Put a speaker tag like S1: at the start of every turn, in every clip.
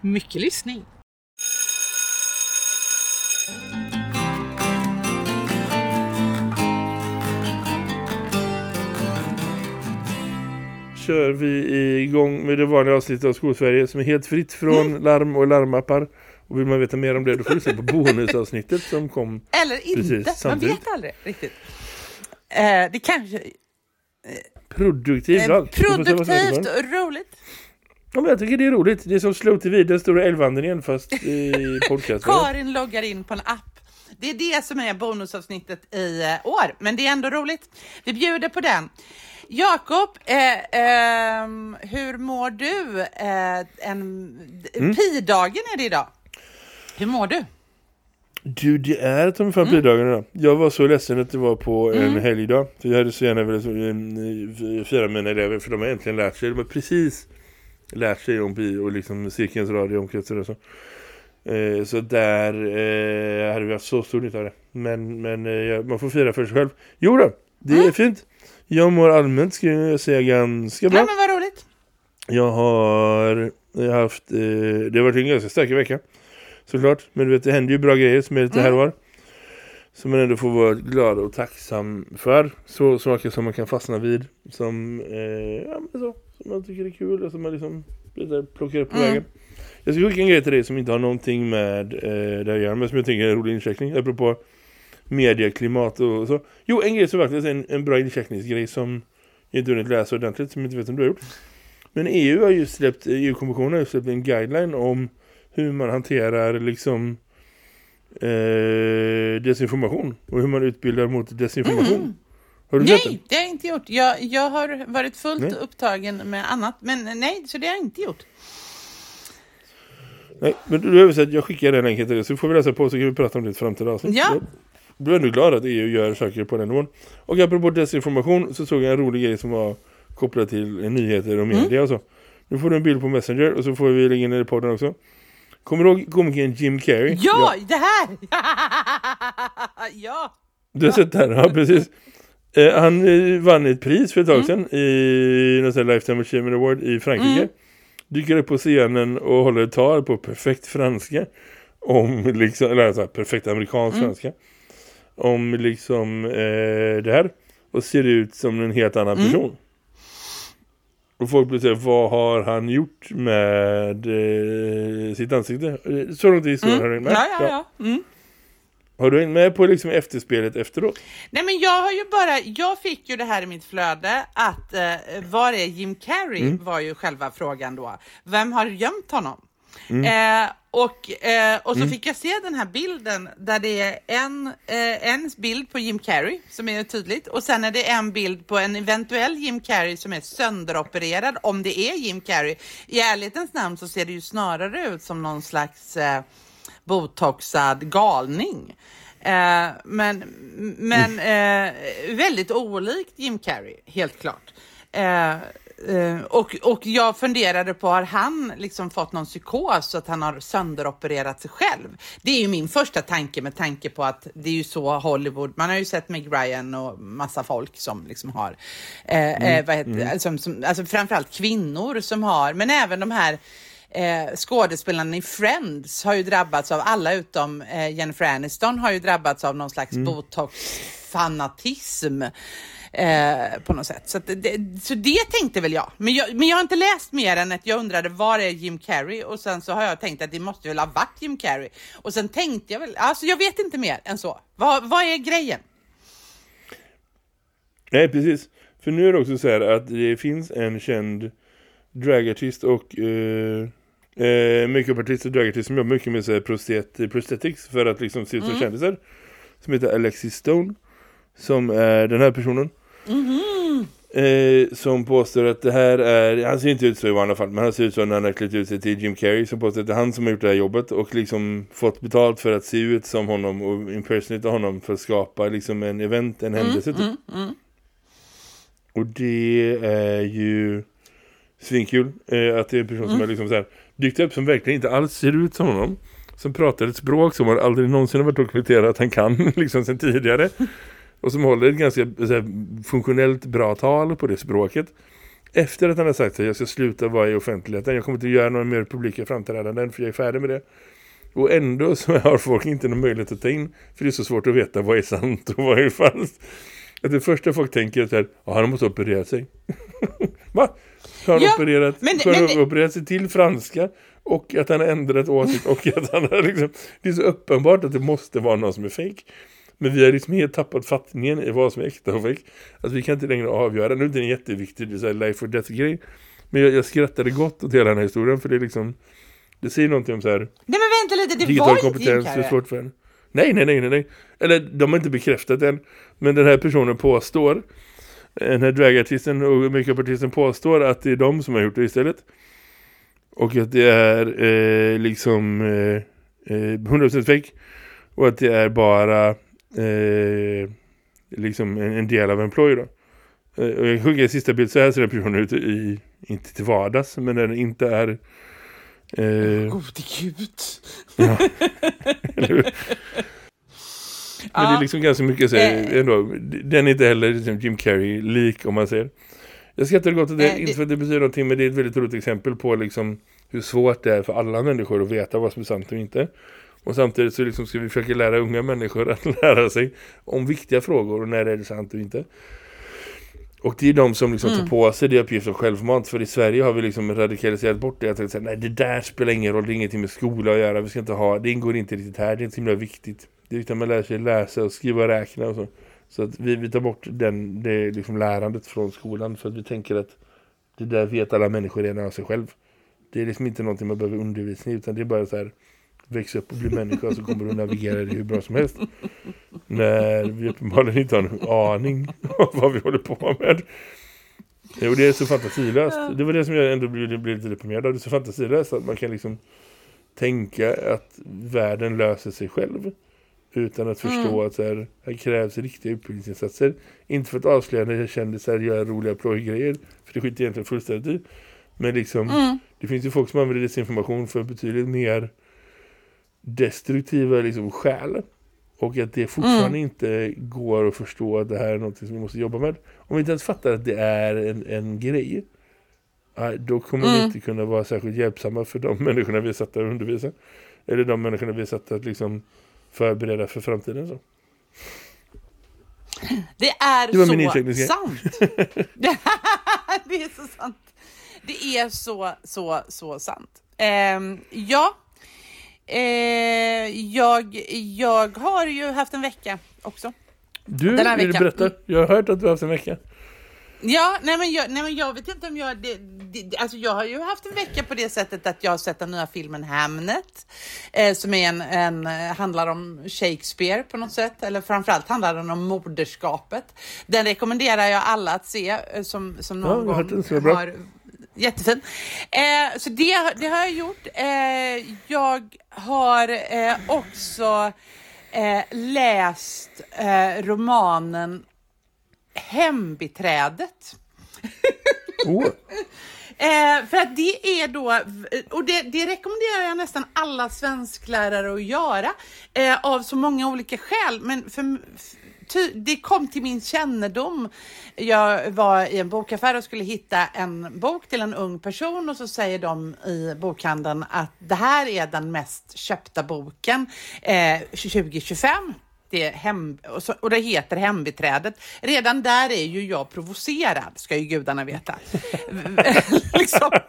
S1: Mycket lyssning.
S2: kör vi igång med det vanliga avsnittet av Skolsverige som är helt fritt från
S1: Mm.
S2: larm och larmappar. Och vill man veta mer om det då får du se på bonusavsnittet som kom.
S1: Eller inte,
S2: Precis,
S1: man vet aldrig riktigt. Eh, det kanske
S2: Produktiv
S1: är
S2: dag. Vi får se vad som
S1: produktivt och roligt.
S2: Ja, men jag tycker det är roligt. Det är som Slow TV, den stora älgvandringen fast i podcast.
S1: Karin loggar in på en app. Det är det som är bonusavsnittet i eh, år, men det är ändå roligt. Vi bjuder på den. Jakob, eh, ehm, hur mår du? Eh, en,
S2: Mm.
S1: Pi-dagen är det idag. Hur mår du?
S2: Du, det är mig fan
S1: Mm.
S2: pi-dagen idag. Jag var så ledsen att det var på en helgdag. För jag hade så gärna velat eh, fira mina elever för de har äntligen lärt sig. De har precis lärt sig om pi och liksom cirkelns radio omkretsar och så. Eh, så där eh, hade vi haft så stor nytta av det. Men, men eh, man får fira för sig själv. Jo då, det är fint. Jag mår allmänt, ska jag säga, ganska bra.
S1: Ja, men vad roligt.
S2: Jag har eh, haft, eh, det har varit en ganska stark vecka. Såklart, men du vet det händer ju bra grejer som är lite här och var. Som man ändå får vara glad och tacksam för. Så saker som man kan fastna vid. Som, eh, ja, men så, man tycker är kul som man liksom plockar upp på
S1: Mm.
S2: vägen. Jag ska skicka en grej till dig som inte har någonting med eh, det här att göra, men som jag tänker är en rolig incheckning. Apropå media, klimat och så. Jo, en grej som faktiskt är en, en bra incheckningsgrej som jag inte hunnit läsa ordentligt, som jag inte vet om du har gjort. Men EU har ju släppt, EU-kommissionen har ju släppt en guideline om hur man hanterar liksom eh, desinformation och hur man utbildar mot desinformation. Har du sett den?
S1: Nej, det har jag inte gjort. Jag, jag har varit fullt
S2: Nej.
S1: upptagen med annat, men nej, så det har jag inte gjort.
S2: Nej, men du har sett, jag skickar den länken till dig så får vi läsa på så kan vi prata om ett framtida avsnitt.
S1: Ja.
S2: Jag blir ändå glad att EU gör saker på den nivån. Och apropå desinformation så såg jag en rolig grej som var kopplad till nyheter och media och så. Nu får du en bild på Messenger och så får vi lägga den i podden också. Kommer du ihåg komikern Jim Carrey?
S1: Ja, det här! ja!
S2: Du har sett det här, ja precis. Eh, han eh, vann ett pris för ett tag sedan i någon Lifetime Achievement Award i Frankrike. Dyker upp på scenen och håller ett tal på perfekt franska. Om liksom, eller så här, perfekt amerikansk franska. Om liksom eh, det här. Och ser ut som en helt annan person. Och folk blir såhär, vad har han gjort med eh, sitt ansikte? Eh, Så långt i historien du med?
S1: Ja, ja, ja. Mm.
S2: Har du hängt med på liksom efterspelet efteråt?
S1: Nej men jag har ju bara, jag fick ju det här i mitt flöde att eh, var är Jim Carrey var ju själva frågan då. Vem har gömt honom? Eh, och, eh, och så fick jag se den här bilden där det är en, eh, en bild på Jim Carrey som är tydligt och sen är det en bild på en eventuell Jim Carrey som är sönderopererad om det är Jim Carrey. I ärlighetens namn så ser det ju snarare ut som någon slags eh, botoxad galning. Eh, men men eh, väldigt olikt Jim Carrey, helt klart. Eh, eh, och, och jag funderade på, har han liksom fått någon psykos så att han har sönderopererat sig själv? Det är ju min första tanke med tanke på att det är ju så Hollywood, man har ju sett Meg Ryan och massa folk som liksom har, eh, eh, vad heter, som, som, alltså framförallt kvinnor som har, men även de här Eh, skådespelarna i Friends har ju drabbats av, alla utom eh, Jennifer Aniston har ju drabbats av någon slags botox-fanatism. Eh, på något sätt. Så, det, så det tänkte väl jag. Men, jag. men jag har inte läst mer än att jag undrade var är Jim Carrey och sen så har jag tänkt att det måste väl ha varit Jim Carrey. Och sen tänkte jag väl, alltså jag vet inte mer än så. Vad, vad är grejen?
S2: Nej, precis. För nu är det också så här att det finns en känd dragartist och eh, eh, makeupartist och dragartist som jobbar mycket med så här, prostet, prosthetics för att liksom se ut som kändisar. Som heter Alexis Stone. Som är den här personen. Eh, som påstår att det här är, han ser inte ut så i vanliga fall, men han ser ut så när han har klätt ut sig till Jim Carrey som påstår att det är han som har gjort det här jobbet och liksom fått betalt för att se ut som honom och impersonata honom för att skapa liksom en event, en händelse typ.
S1: Mm, mm.
S2: Och det är ju svinkul eh, att det är en person som är liksom så här dykt upp som verkligen inte alls ser ut som honom. Som pratar ett språk som han aldrig någonsin har varit dokumenterat att han kan liksom sen tidigare. Och som håller ett ganska så här, funktionellt bra tal på det språket. Efter att han har sagt att jag ska sluta vara i offentligheten. Jag kommer inte göra några mer publika framträdanden för jag är färdig med det. Och ändå så har folk inte någon möjlighet att ta in. För det är så svårt att veta vad är sant och vad är falskt. Att det första folk tänker är att han måste operera sig. Va? Har han
S1: Ja,
S2: opererat,
S1: men-
S2: har han
S1: men-
S2: opererat sig till franska och att han har ändrat åsikt och att han har liksom, det är så uppenbart att det måste vara någon som är fake. Men vi har liksom helt tappat fattningen i vad som är äkta och fake. Alltså vi kan inte längre avgöra. Nu är det en jätteviktig det är så life or death grej. Men jag, jag skrattade gott åt hela den här historien för det är liksom det säger någonting om så här
S1: Nej men vänta lite, det
S2: digital
S1: var
S2: kompetens, det är svårt för henne. Nej, nej, nej, nej, nej. Eller de har inte bekräftat än. Men den här personen påstår, den här dragartisten och makeupartisten påstår att det är de som har gjort det istället. Och att det är eh, liksom eh, eh, 100% fake. Och att det är bara eh, liksom en, en del av en ploj då. Eh, och jag i sista bild så här ser den personen ut i, inte till vardags, men den inte är eh,
S1: Gode gud.
S2: Ja. Men det är liksom ganska mycket så här,
S1: Eh.
S2: ändå, Den är inte heller liksom Jim Carrey lik om man säger. Jag skrattar gott åt det,
S1: Eh, det-
S2: inte för att det betyder någonting men det är ett väldigt roligt exempel på liksom hur svårt det är för alla människor att veta vad som är sant och inte. Och samtidigt så liksom ska vi försöka lära unga människor att lära sig om viktiga frågor och när är det sant och inte. Och det är de som liksom tar på sig det uppgiften självmant. För i Sverige har vi liksom radikaliserat bort det. Att säga, nej det där spelar ingen roll, det är ingenting med skola att göra. Vi ska inte ha, det ingår inte riktigt här, det är inte så himla viktigt. Det är viktigt att man lär sig läsa och skriva och räkna och så. Så att vi, vi tar bort den, det liksom lärandet från skolan. För att vi tänker att det där vet alla människor redan av sig själv. Det är liksom inte någonting man behöver undervisa i. Utan det är bara så här, växa upp och bli människa så kommer du navigera det hur bra som helst. När vi uppenbarligen inte har en aning om vad vi håller på med. Och det är så fantasilöst. Det var det som jag ändå blev, blev lite deprimerad av. Det är så fantasilöst att man kan liksom tänka att världen löser sig själv. Utan att förstå att så här, här krävs riktiga utbildningsinsatser. Inte för att avslöja när jag kände så här, göra roliga plojgrejer. För det skiter jag egentligen fullständigt i. Men liksom,
S1: Mm.
S2: det finns ju folk som använder desinformation för betydligt mer destruktiva liksom, skäl. Och att det fortfarande
S1: Mm.
S2: inte går att förstå att det här är något som vi måste jobba med. Om vi inte ens fattar att det är en, en grej. ja, Då kommer vi
S1: Mm.
S2: inte kunna vara särskilt hjälpsamma för de människorna vi är satta att undervisa. Eller de människorna vi är satta att liksom förbereda för framtiden. Så.
S1: Det är
S2: Det
S1: så sant. det är så sant. Det är så, så, så sant. Ehm, ja, eh, jag, jag har ju haft en vecka också.
S2: Du, vill du
S1: veckan.
S2: berätta? Jag har hört att du har haft en vecka.
S1: Ja, nej men jag, nej men jag vet inte om jag... Det, det, alltså jag har ju haft en vecka på det sättet att jag har sett den nya filmen Hamnet. Eh, som är en, en, eh, handlar om Shakespeare på något sätt. Eller framförallt handlar den om moderskapet. Den rekommenderar jag alla att se eh, som, som
S2: Ja,
S1: någon
S2: hört
S1: gång har... Jättefin. Eh, så det, det har jag gjort. Eh, jag har eh, också läst romanen Hembiträdet.
S2: Oh.
S1: Eh, för att det är då, och det, det rekommenderar jag nästan alla svensklärare att göra eh, av så många olika skäl. Men för, ty, det kom till min kännedom. Jag var i en bokaffär och skulle hitta en bok till en ung person och så säger de i bokhandeln att det här är den mest köpta boken eh, 2025. Det hem, och, så, och det heter Hembiträdet. Redan där är ju jag provocerad, ska ju gudarna veta. liksom.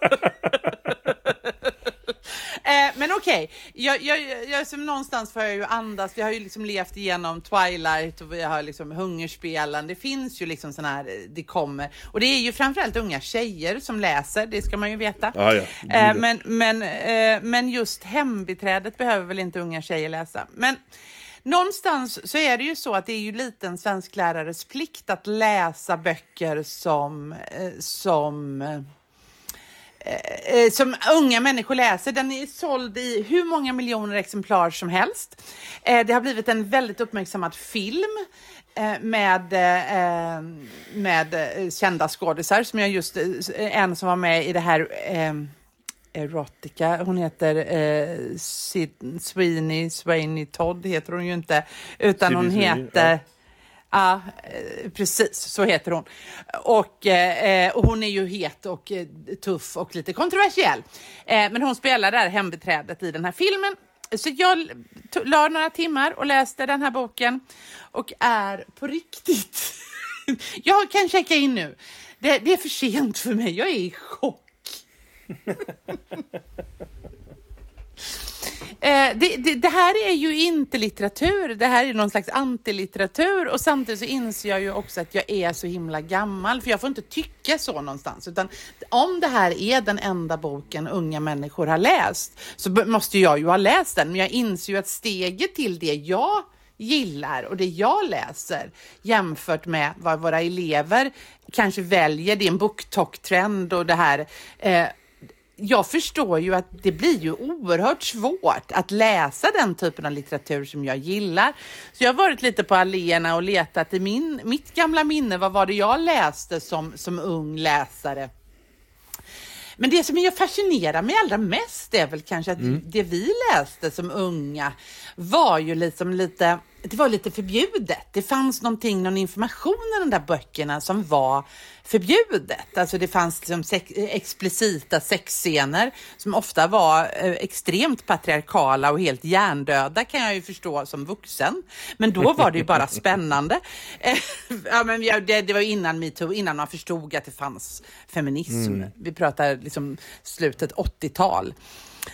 S1: eh, men okej, jag, jag, jag, som någonstans får jag ju andas. Vi har ju liksom levt igenom Twilight och vi har liksom hungerspelen. Det finns ju liksom sådana här, det kommer. Och det är ju framförallt unga tjejer som läser, det ska man ju veta.
S2: Ja, ja.
S1: Eh, men, men, eh, men just hembiträdet behöver väl inte unga tjejer läsa. Men någonstans så är det ju så att det är ju lite en svensklärares plikt att läsa böcker som, eh, som eh, eh, som unga människor läser. Den är såld i hur många miljoner exemplar som helst. Det har blivit en väldigt uppmärksammad film med, med kända skådisar som jag just, en som var med i det här Erotica. Hon heter eh, Sid, Sweeney, Sweeney Todd heter hon ju inte, utan Sidney hon heter... Ja. Ja, precis så heter hon. Och, eh, och hon är ju het och eh, tuff och lite kontroversiell. Eh, men hon spelar där hembiträdet i den här filmen. Så jag la några timmar och läste den här boken och är på riktigt... jag kan checka in nu. Det, det är för sent för mig. Jag är i chock. Eh, det, det, det, här är ju inte litteratur, det här är någon slags antilitteratur. Och samtidigt så inser jag ju också att jag är så himla gammal för jag får inte tycka så någonstans. Utan om det här är den enda boken unga människor har läst så måste jag ju ha läst den. Men jag inser ju att steget till det jag gillar och det jag läser jämfört med vad våra elever kanske väljer, det är en booktalk-trend och det här eh, jag förstår ju att det blir ju oerhört svårt att läsa den typen av litteratur som jag gillar. Så jag har varit lite på alléerna och letat i min, mitt gamla minne. Vad var det jag läste som, som ung läsare? Men det som jag fascinerar mig allra mest är väl kanske att mm. det vi läste som unga var ju liksom lite, det var lite förbjudet. Det fanns någonting, någon information i de där böckerna som var förbjudet. Alltså det fanns liksom sex, explicita sexscener som ofta var eh, extremt patriarkala och helt hjärndöda kan jag ju förstå som vuxen. Men då var det ju bara spännande. Eh, ja, men det, det var innan metoo, innan man förstod att det fanns feminism. Mm. Vi pratar liksom slutet 80-tal.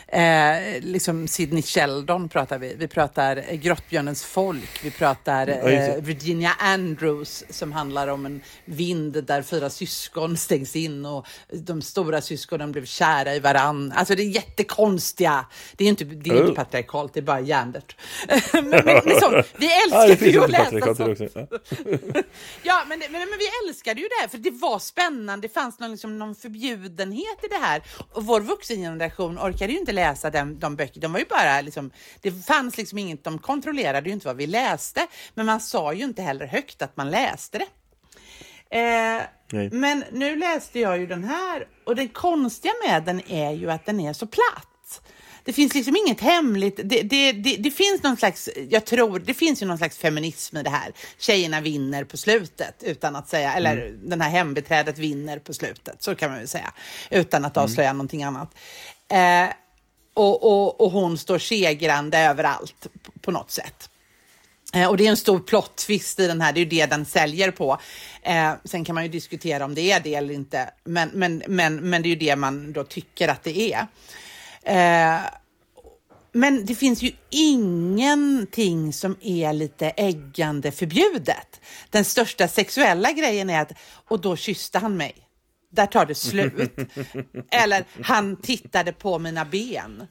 S1: Eh, liksom Sidney Sheldon pratar vi. Vi pratar Grottbjörnens folk. Vi pratar eh, Virginia Andrews som handlar om en vind där fyra syskon stängs in och de stora syskonen blev kära i varann. Alltså det är jättekonstiga. Det är inte, det är inte patriarkalt, det är bara hjärndött. men, men, men så, vi älskade ju att läsa sånt. Ja, men, men, men, vi älskade ju det här för det var spännande. Det fanns någon, liksom, någon förbjudenhet i det här. Och vår vuxengeneration orkade ju inte läsa den, de böcker. De var ju bara liksom, det fanns liksom inget, de kontrollerade ju inte vad vi läste, men man sa ju inte heller högt att man läste det. Eh, men nu läste jag ju den här och det konstiga med den är ju att den är så platt. Det finns liksom inget hemligt. Det, det, det, det, finns någon slags, jag tror, det finns ju någon slags feminism i det här. Tjejerna vinner på slutet utan att säga, eller mm. den här hembeträdet vinner på slutet, så kan man väl säga, utan att avslöja mm. någonting annat. Eh, och, och, och hon står segrande överallt på, något sätt. Eh, och det är en stor plot twist i den här, det är ju det den säljer på. Eh, sen kan man ju diskutera om det är det eller inte, men, men, men, men det är ju det man då tycker att det är. Eh, men det finns ju ingenting som är lite äggande förbjudet. Den största sexuella grejen är att, och då kysste han mig där tar det slut. Eller han tittade på mina ben.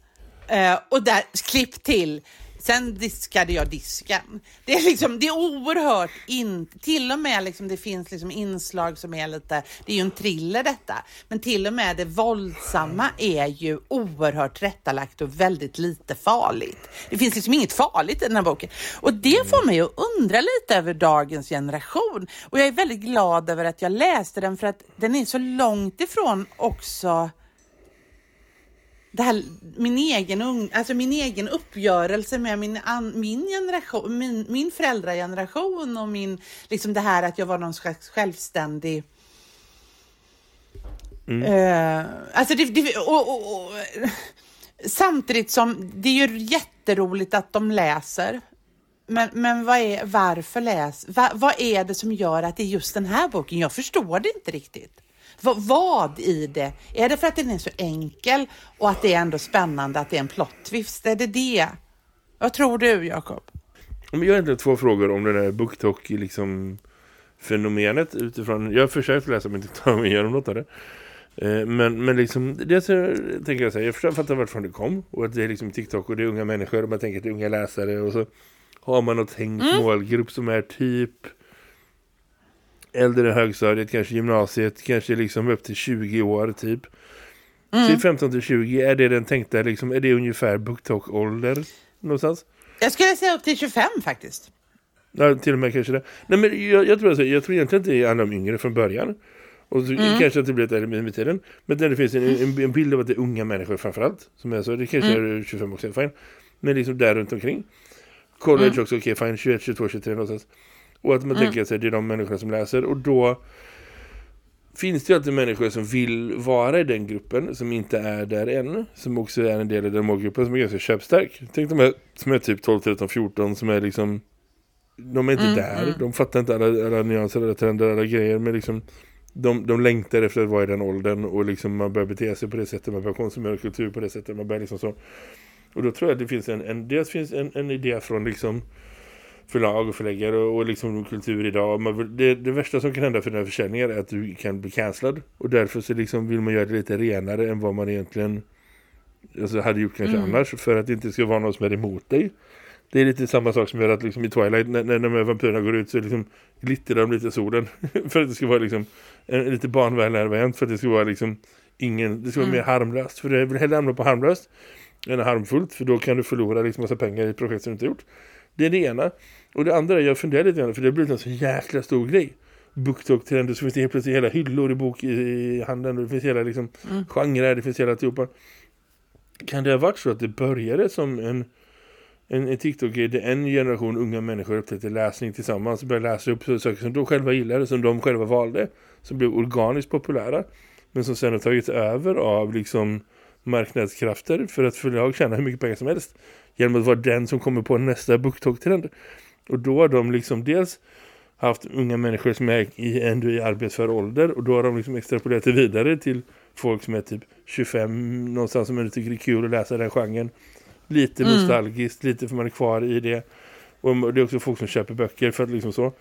S1: Eh, och där, klipp till, Sen diskade jag disken. Det är liksom, det är oerhört, in, till och med liksom, det finns liksom inslag som är lite, det är ju en thriller detta, men till och med det våldsamma är ju oerhört rättalagt och väldigt lite farligt. Det finns liksom inget farligt i den här boken och det får mig att undra lite över dagens generation och jag är väldigt glad över att jag läste den för att den är så långt ifrån också det här, min, egen, alltså min egen uppgörelse med min, min generation, min, min föräldrageneration och min, liksom det här att jag var någon slags självständig Mm. Uh, alltså det, det och, och, och, samtidigt som det är ju jätteroligt att de läser. Men, men vad är, varför läs? Va, vad är det som gör att det är just den här boken? Jag förstår det inte riktigt. V vad i det? Är det för att den är så enkel och att det är ändå spännande att det är en plot twist? Är det det? Vad tror du, Jakob?
S2: Jag har egentligen två frågor om det där BookTok liksom fenomenet utifrån, jag har försökt läsa men inte ta mig igenom något av det. Eh, men, men liksom, det så, tänker jag säga, jag förstår fattar varifrån det kom och att det är liksom TikTok och det är unga människor och man tänker att det är unga läsare och så har man något tänkt målgrupp som är typ äldre högstadiet, kanske gymnasiet, kanske liksom upp till 20 år typ. Mm. 15 till 20, är det den tänkta, liksom, är det ungefär BookTok-ålder någonstans?
S1: Jag skulle säga upp till 25 faktiskt.
S2: Ja, till och med kanske det. Nej, men jag, jag, tror, alltså, jag tror egentligen att det är alla de yngre från början. Och så, mm. kanske att det blir ett äldre med tiden. Men det finns en, en, en, bild av att det är unga människor framförallt. Som är så, det kanske mm. är 25 också, fine. Men liksom där runt omkring. College mm. också, okej, okay, fine, 21, 22, 23 någonstans. Och att man mm. tänker sig att det är de människorna som läser. Och då finns det ju alltid människor som vill vara i den gruppen som inte är där än. Som också är en del av den målgruppen som är ganska köpstark. Tänk de här som är typ 12, 13, 14 som är liksom de är inte mm, där. Mm. De fattar inte alla, alla nyanser, alla trender, alla grejer. Men liksom de, de längtar efter att vara i den åldern och liksom man börjar bete sig på det sättet, man börjar konsumera kultur på det sättet, man börjar liksom så. Och då tror jag att det finns en, en dels finns en, en idé från liksom förlag och förläggare och, och liksom kultur idag. Man, det, det värsta som kan hända för den här försäljningen är att du kan bli cancellad. Och därför så liksom vill man göra det lite renare än vad man egentligen alltså, hade gjort kanske mm. annars. För att det inte ska vara någon som är emot dig. Det är lite samma sak som gör att liksom i Twilight när, när de här vampyrerna går ut så liksom glittrar de lite solen. för att det ska vara liksom en, en lite barnvänligare variant. För att det ska vara liksom ingen, det ska vara mm. mer harmlöst. För det vill hellre hamna på harmlöst än harmfullt. För då kan du förlora liksom massa pengar i projekt som du inte gjort. Det är det ena. Och det andra är, jag funderar lite grann, för det har blivit en så jäkla stor grej. BookTok-trender, så finns det helt plötsligt hela hyllor i bok i, i handeln. Och det finns hela liksom mm. genrer, det finns hela alltihopa. Kan det ha varit så att det började som en en, en TikTok är det en generation unga människor upptäckte läsning tillsammans började läsa upp saker som de själva gillade, som de själva valde som blev organiskt populära men som sen har tagits över av liksom marknadskrafter för att förlag tjäna hur mycket pengar som helst genom att vara den som kommer på nästa BookTok-trend. Och då har de liksom dels haft unga människor som är i, ändå i arbetsför ålder och då har de liksom extrapolerat det vidare till folk som är typ 25 någonstans som ändå tycker det är kul att läsa den genren lite mm. nostalgiskt, lite för man är kvar i det. Och det är också folk som köper böcker för att liksom så.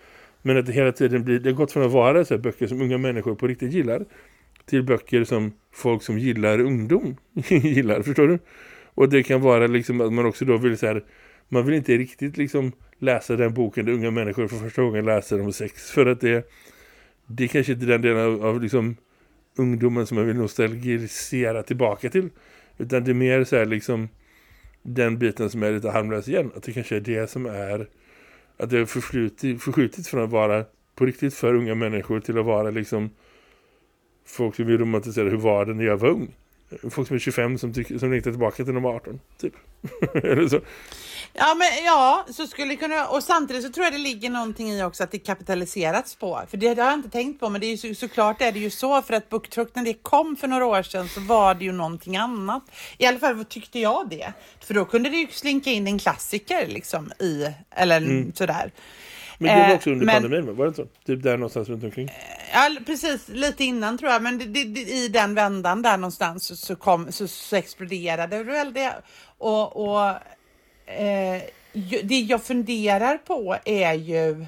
S2: Men att det hela tiden blir, det har gått från att vara så här, böcker som unga människor på riktigt gillar till böcker som folk som gillar ungdom gillar, förstår du? Och det kan vara liksom att man också då vill så här, man vill inte riktigt liksom läsa den boken där unga människor för första gången läser om sex för att det, det är kanske inte den delen av, av liksom ungdomen som man vill nostalgisera tillbaka till utan det är mer så här liksom den biten som är lite harmlös igen. Att det kanske är det som är att det har förskjutit, förskjutit från att vara på riktigt för unga människor till att vara liksom folk som vill romantisera hur var det när jag var ung. Folk som är 25 som, tycker, som längtar tillbaka till de 18, typ. Eller så.
S1: Ja, men ja, så skulle kunna, och samtidigt så tror jag det ligger någonting i också att det kapitaliserats på. För det har jag inte tänkt på, men det är ju så, såklart är det ju så för att BookTruck när det kom för några år sedan så var det ju någonting annat. I alla fall tyckte jag det. För då kunde det ju slinka in en klassiker liksom i, eller mm. sådär.
S2: Men det var också under men, pandemin, var det inte så? Typ där någonstans runt omkring?
S1: Ja, precis. Lite innan tror jag. Men det, det, i den vändan där någonstans så, så, kom, så, så exploderade det väl det. Och, och eh, det jag funderar på är ju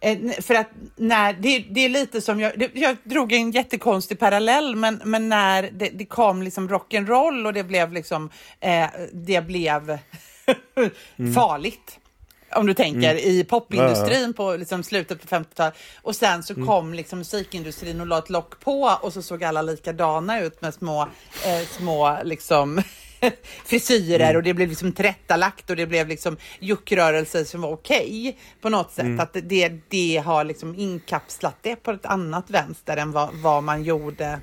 S1: eh, för att när, det, det är lite som jag, jag drog en jättekonstig parallell, men, men när det, det kom liksom rock'n'roll och det blev liksom, eh, det blev mm. farligt. Om du tänker mm. i popindustrin på liksom, slutet på 50-talet. Och sen så mm. kom liksom, musikindustrin och la ett lock på och så såg alla likadana ut med små, eh, små liksom frisyrer mm. och det blev liksom tillrättalagt och det blev liksom juckrörelser som var okej okay, på något sätt. Mm. Att det, det har liksom inkapslat det på ett annat vänster än vad, vad man gjorde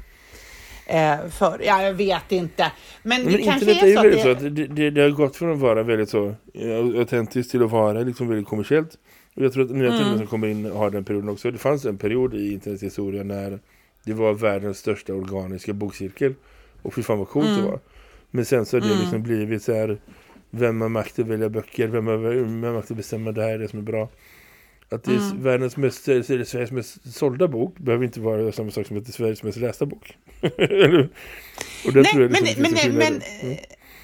S1: för. Ja, jag vet inte. Men, Men det kanske är så, är
S2: att, det... så att det, det, det, har gått från att vara väldigt så autentiskt till att vara liksom väldigt kommersiellt. Och jag tror att nya mm. som kommer in har den perioden också. Det fanns en period i internethistorien när det var världens största organiska bokcirkel. Och fy fan vad coolt mm. det var. Men sen så har det mm. liksom blivit så här vem har makt att välja böcker, vem har, vem har makt att bestämma det här är det som är bra. Att det är mm. världens mest, Sveriges mest sålda bok behöver inte vara samma sak som att det är Sveriges mest lästa bok. och
S1: det nej, tror jag liksom men, men, men, mm.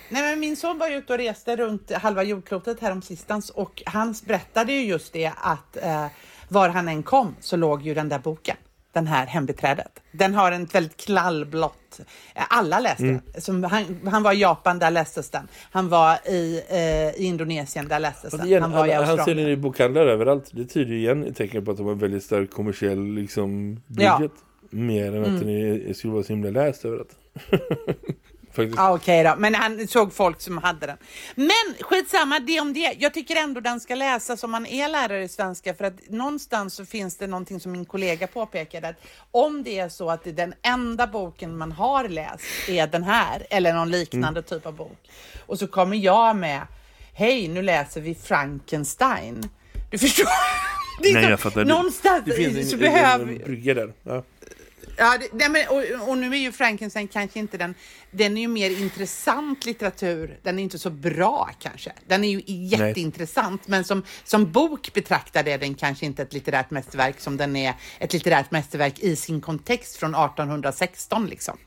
S1: Nej, men min son var ju ute och reste runt halva jordklotet här om sistans och han berättade ju just det att eh, var han än kom så låg ju den där boken. Den här hembiträdet. Den har en väldigt knallblått, eh, alla läste
S2: Mm.
S1: den. Som han, han var i Japan, där lästes den. Han var i, eh, i Indonesien, där lästes
S2: Och
S1: den.
S2: igen,
S1: Han var i
S2: han säljer i bokhandlar överallt. Det tyder ju igen ett tecken på att de har en väldigt stark kommersiell liksom,
S1: Ja.
S2: budget. Mer än att den är, skulle vara så himla läst överallt. Faktiskt.
S1: Ja, Okej då, men han såg folk som hade den. Men skitsamma, det om det. Jag tycker ändå den ska läsas om man är lärare i svenska för att någonstans så finns det någonting som min kollega påpekade att om det är så att det är den enda boken man har läst är den här eller någon liknande
S2: Mm.
S1: typ av bok och så kommer jag med hej nu läser vi Frankenstein. Du förstår?
S2: Nej,
S1: så-
S2: jag fattar.
S1: Någonstans
S2: Det finns
S1: så
S2: en,
S1: behöver
S2: en, en brygga där. Ja.
S1: Ja, det, nej, men, och, och nu är ju Frankenstein kanske inte den, den är ju mer intressant litteratur. Den är inte så bra kanske. Den är ju jätteintressant, men som, som bok betraktar det den kanske inte ett litterärt mästerverk som den är ett litterärt mästerverk i sin kontext från 1816 liksom.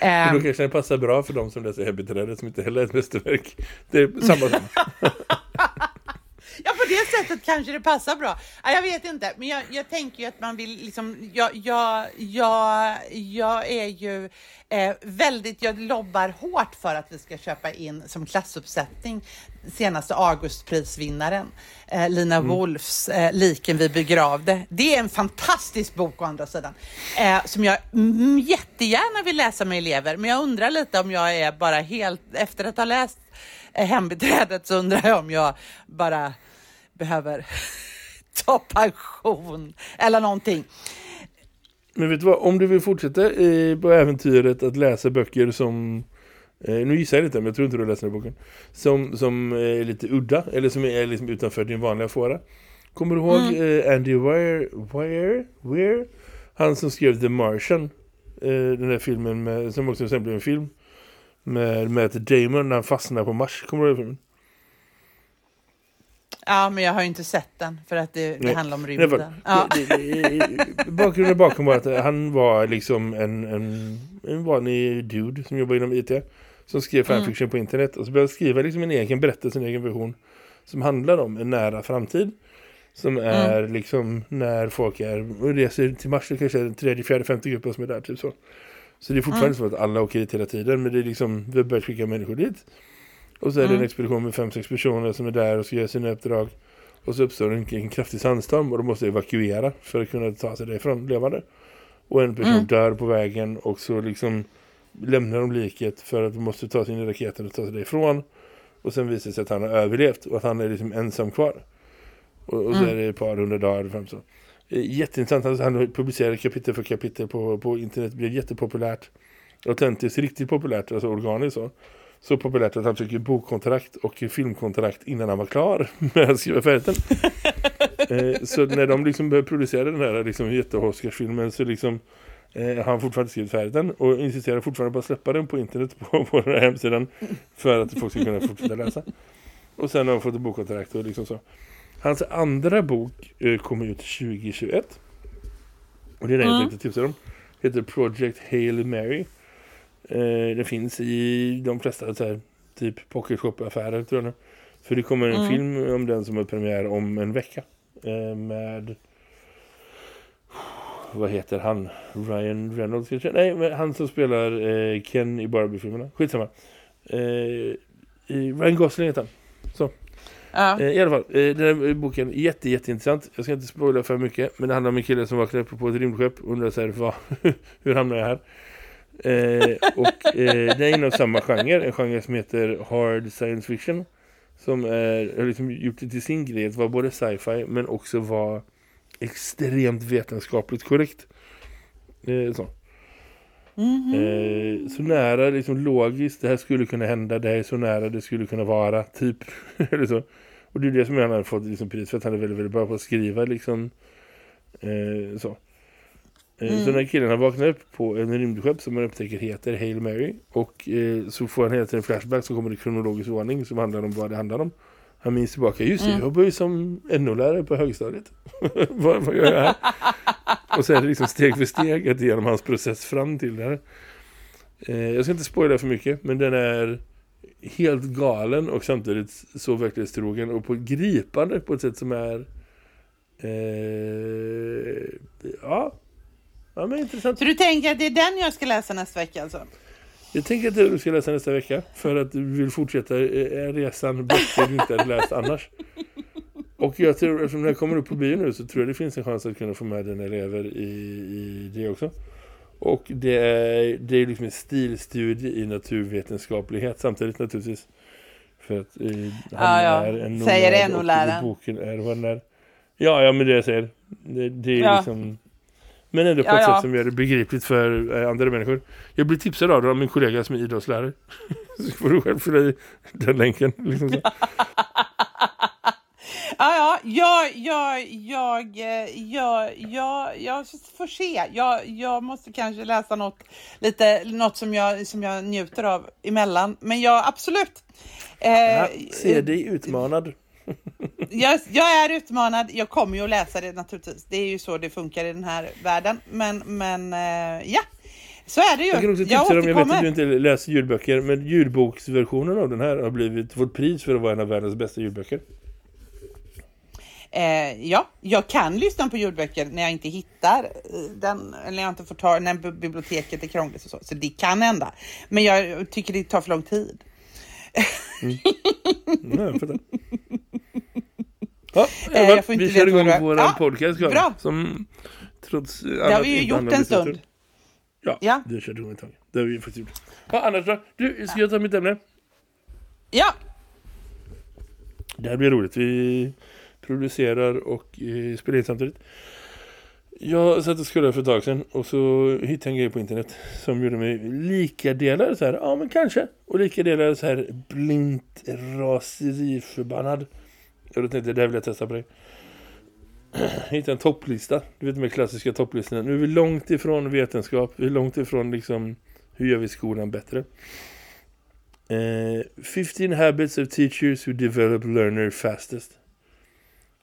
S2: Men
S1: Ehm,
S2: då kanske den passar bra för de som läser Hembiträdet som inte heller är ett mästerverk. Det är samma sak.
S1: Ja, på det sättet kanske det passar bra. Ja, jag vet inte, men jag, jag tänker ju att man vill liksom, jag, jag, jag, jag är ju eh, väldigt, jag lobbar hårt för att vi ska köpa in som klassuppsättning senaste Augustprisvinnaren, eh, Lina Wolfs eh, Liken vi begravde. Det är en fantastisk bok å andra sidan, eh, som jag mm, jättegärna vill läsa med elever, men jag undrar lite om jag är bara helt, efter att ha läst hembiträdet så undrar jag om jag bara behöver ta pension eller någonting.
S2: Men vet du vad, om du vill fortsätta eh, på äventyret att läsa böcker som, eh, nu gissar jag inte men jag tror inte du läser den här boken, som, som är lite udda eller som är liksom utanför din vanliga fåra. Kommer du ihåg eh, Andy Weir, Weir, Weir? Han som skrev The Martian, eh, den där filmen med, som också blev en film med Matt Damon när han fastnar på Mars. Kommer du ihåg filmen?
S1: Ja, men jag har ju inte sett den för att det, det
S2: Nej.
S1: handlar om rymden. Ja.
S2: det- det- Bakgrunden bakom var att han var liksom en, en, en vanlig dude som jobbar inom IT som skrev fanfiction på internet och så började skriva liksom en egen berättelse, en egen version som handlar om en nära framtid som är liksom när folk är och reser till Mars, kanske tredje, fjärde, femte gruppen som är där typ så. Så det är fortfarande så att alla åker dit hela tiden men det är liksom, vi har börjat skicka människor dit och så är det en expedition med fem, sex personer som är där och ska göra sina uppdrag och så uppstår en, en kraftig sandstorm och de måste evakuera för att kunna ta sig därifrån levande. Och en person dör på vägen och så liksom lämnar de liket för att de måste ta sin raketen och ta sig därifrån. Och sen visar det sig att han har överlevt och att han är liksom ensam kvar. Och, och så är det ett par hundra dagar fram så. Eh, Jätteintressant, alltså, han publicerar kapitel för kapitel på, på internet, blir jättepopulärt. Autentiskt, riktigt populärt, alltså organiskt så. Så populärt att han fick bokkontrakt och filmkontrakt innan han var klar med att skriva färdigt eh, så när de liksom började producera den här liksom, jätte-Oscarsfilmen så liksom eh, har han fortfarande skrivit färdigt den och insisterar fortfarande på att släppa den på internet på, på den här hemsidan för att folk ska kunna fortsätta läsa. Och sen har han fått bokkontrakt och liksom så. Hans andra bok eh, kom ut 2021. Och det är den jag tänkte tipsa om. Heter Project Hail Mary. Eh, det finns i de flesta så här, typ pocket shop-affärer tror jag. nu. För det kommer en
S1: Mm.
S2: film om den som är premiär om en vecka. Eh, med vad heter han? Ryan Reynolds kanske? Nej, men han som spelar eh, Ken i Barbie-filmerna. Skitsamma. Eh, Ryan Gosling heter han.
S1: Ja.
S2: Eh, I alla fall, eh, den här boken är jätte, jätteintressant. Jag ska inte spoila för mycket, men det handlar om en kille som vaknar upp på ett rymdskepp och undrar så här, hur hamnar jag här? Eh, och eh, det är inom samma genre, en genre som heter hard science fiction. Som är, liksom gjort det till sin grej att vara både sci-fi men också vara extremt vetenskapligt korrekt. Eh, så. Eh, så nära liksom logiskt, det här skulle kunna hända, det här är så nära det skulle kunna vara, typ. Eller så. Och det är det som han har fått liksom pris för att han är väldigt, väldigt bra på att skriva liksom eh, så. Eh, Så den här killen har vaknat upp på en rymdskepp som man upptäcker heter Hail Mary och eh, så får han hela tiden flashback som kommer i kronologisk ordning som handlar om vad det handlar om. Han minns tillbaka, just det, jag jobbar ju som NO-lärare på högstadiet. vad, vad gör jag här? och så är det liksom steg för steg att genom hans process fram till det här. Eh, jag ska inte spoila för mycket, men den är helt galen och samtidigt så verklighetstrogen och på gripande på ett sätt som är eh, ja Ja, men intressant.
S1: Så du tänker att det är den jag ska läsa nästa vecka alltså?
S2: Jag tänker att du ska läsa nästa vecka för att du vill fortsätta eh, resan böcker du inte hade läst annars. Och jag tror, eftersom det här kommer upp på bio nu så tror jag det finns en chans att kunna få med dina elever i, i det också. Och det är, det är liksom en stilstudie i naturvetenskaplighet samtidigt naturligtvis. För att eh, han
S1: Ja, ja.
S2: är en
S1: Säger det
S2: och
S1: NO-läraren.
S2: boken är vad är. Ja, ja, men det jag säger. Det, det är
S1: Ja.
S2: liksom... Men ändå på
S1: Ja,
S2: ett sätt som gör det begripligt för eh, andra människor. Jag blir tipsad av av min kollega som är idrottslärare. så får du själv fylla i den länken. Liksom så.
S1: Ja, ja, jag, jag, jag, eh, jag, jag, jag får se. Jag, jag måste kanske läsa något, lite, något som, jag, som jag njuter av emellan. Men jag, absolut. Eh,
S2: Ja, se dig utmanad.
S1: jag, jag är utmanad. Jag kommer ju att läsa det naturligtvis. Det är ju så det funkar i den här världen. Men, men eh, ja, så är det ju.
S2: Jag kan också tipsa dig om, jag vet att du inte läser ljudböcker, men ljudboksversionen av den här har blivit fått pris för att vara en av världens bästa ljudböcker.
S1: Eh, ja, jag kan lyssna på ljudböcker när jag inte hittar eh, den, eller jag inte får ta, när bi- biblioteket är krångligt och så. Så det kan hända. Men jag tycker det tar för lång tid.
S2: Nej, jag fattar. Ja,
S1: Eh,
S2: Eva,
S1: jag får inte
S2: vi kör igång
S1: det
S2: vår
S1: Ja,
S2: podcast. Klar,
S1: bra.
S2: Som trots
S1: Det har vi ju gjort en stund.
S2: Ja,
S1: Ja.
S2: det körde igång ett tag. Det har vi faktiskt gjort. Ja, annars då? Du, ska jag ta mitt ämne?
S1: Ja,
S2: Det här blir roligt. Vi producerar och eh, spelar in samtidigt. Jag satt och skulle för ett tag sedan och så hittade jag en grej på internet som gjorde mig lika delar så här, ja men kanske, och lika delar så här blint raseriförbannad. Jag då tänkte jag, det där vill jag testa på dig. Jag hittade en topplista, du vet de här klassiska topplistorna. Nu är vi långt ifrån vetenskap, vi är långt ifrån liksom hur gör vi skolan bättre. Eh, uh, 15 habits of teachers who develop learner fastest.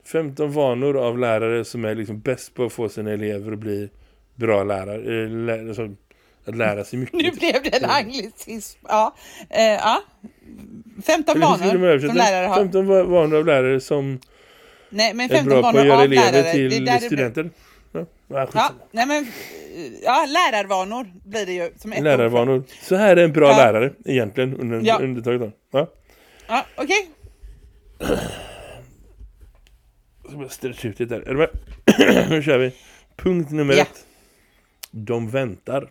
S2: 15 vanor av lärare som är liksom bäst på att få sina elever att bli bra lärare. Eh, lä alltså, att lära sig mycket.
S1: nu blev det en anglicism. Ja, eh, ja. 15
S2: Eller hur skulle man
S1: vanor som lärare har.
S2: 15 va- vanor av lärare som
S1: Nej, men
S2: är
S1: 15
S2: bra på att göra elever
S1: lärare.
S2: till
S1: det är
S2: studenter. Ja, ja,
S1: nej men, eh, ja, lärarvanor blir det ju. Som ett ord.
S2: Lärarvanor. Så här är en bra
S1: Ja.
S2: lärare egentligen under,
S1: Ja.
S2: undertaget. Ja.
S1: Ja, okej.
S2: Så bara stretcha ut det där. Är du med? nu kör vi. Punkt nummer
S1: Ja.
S2: ett. De väntar.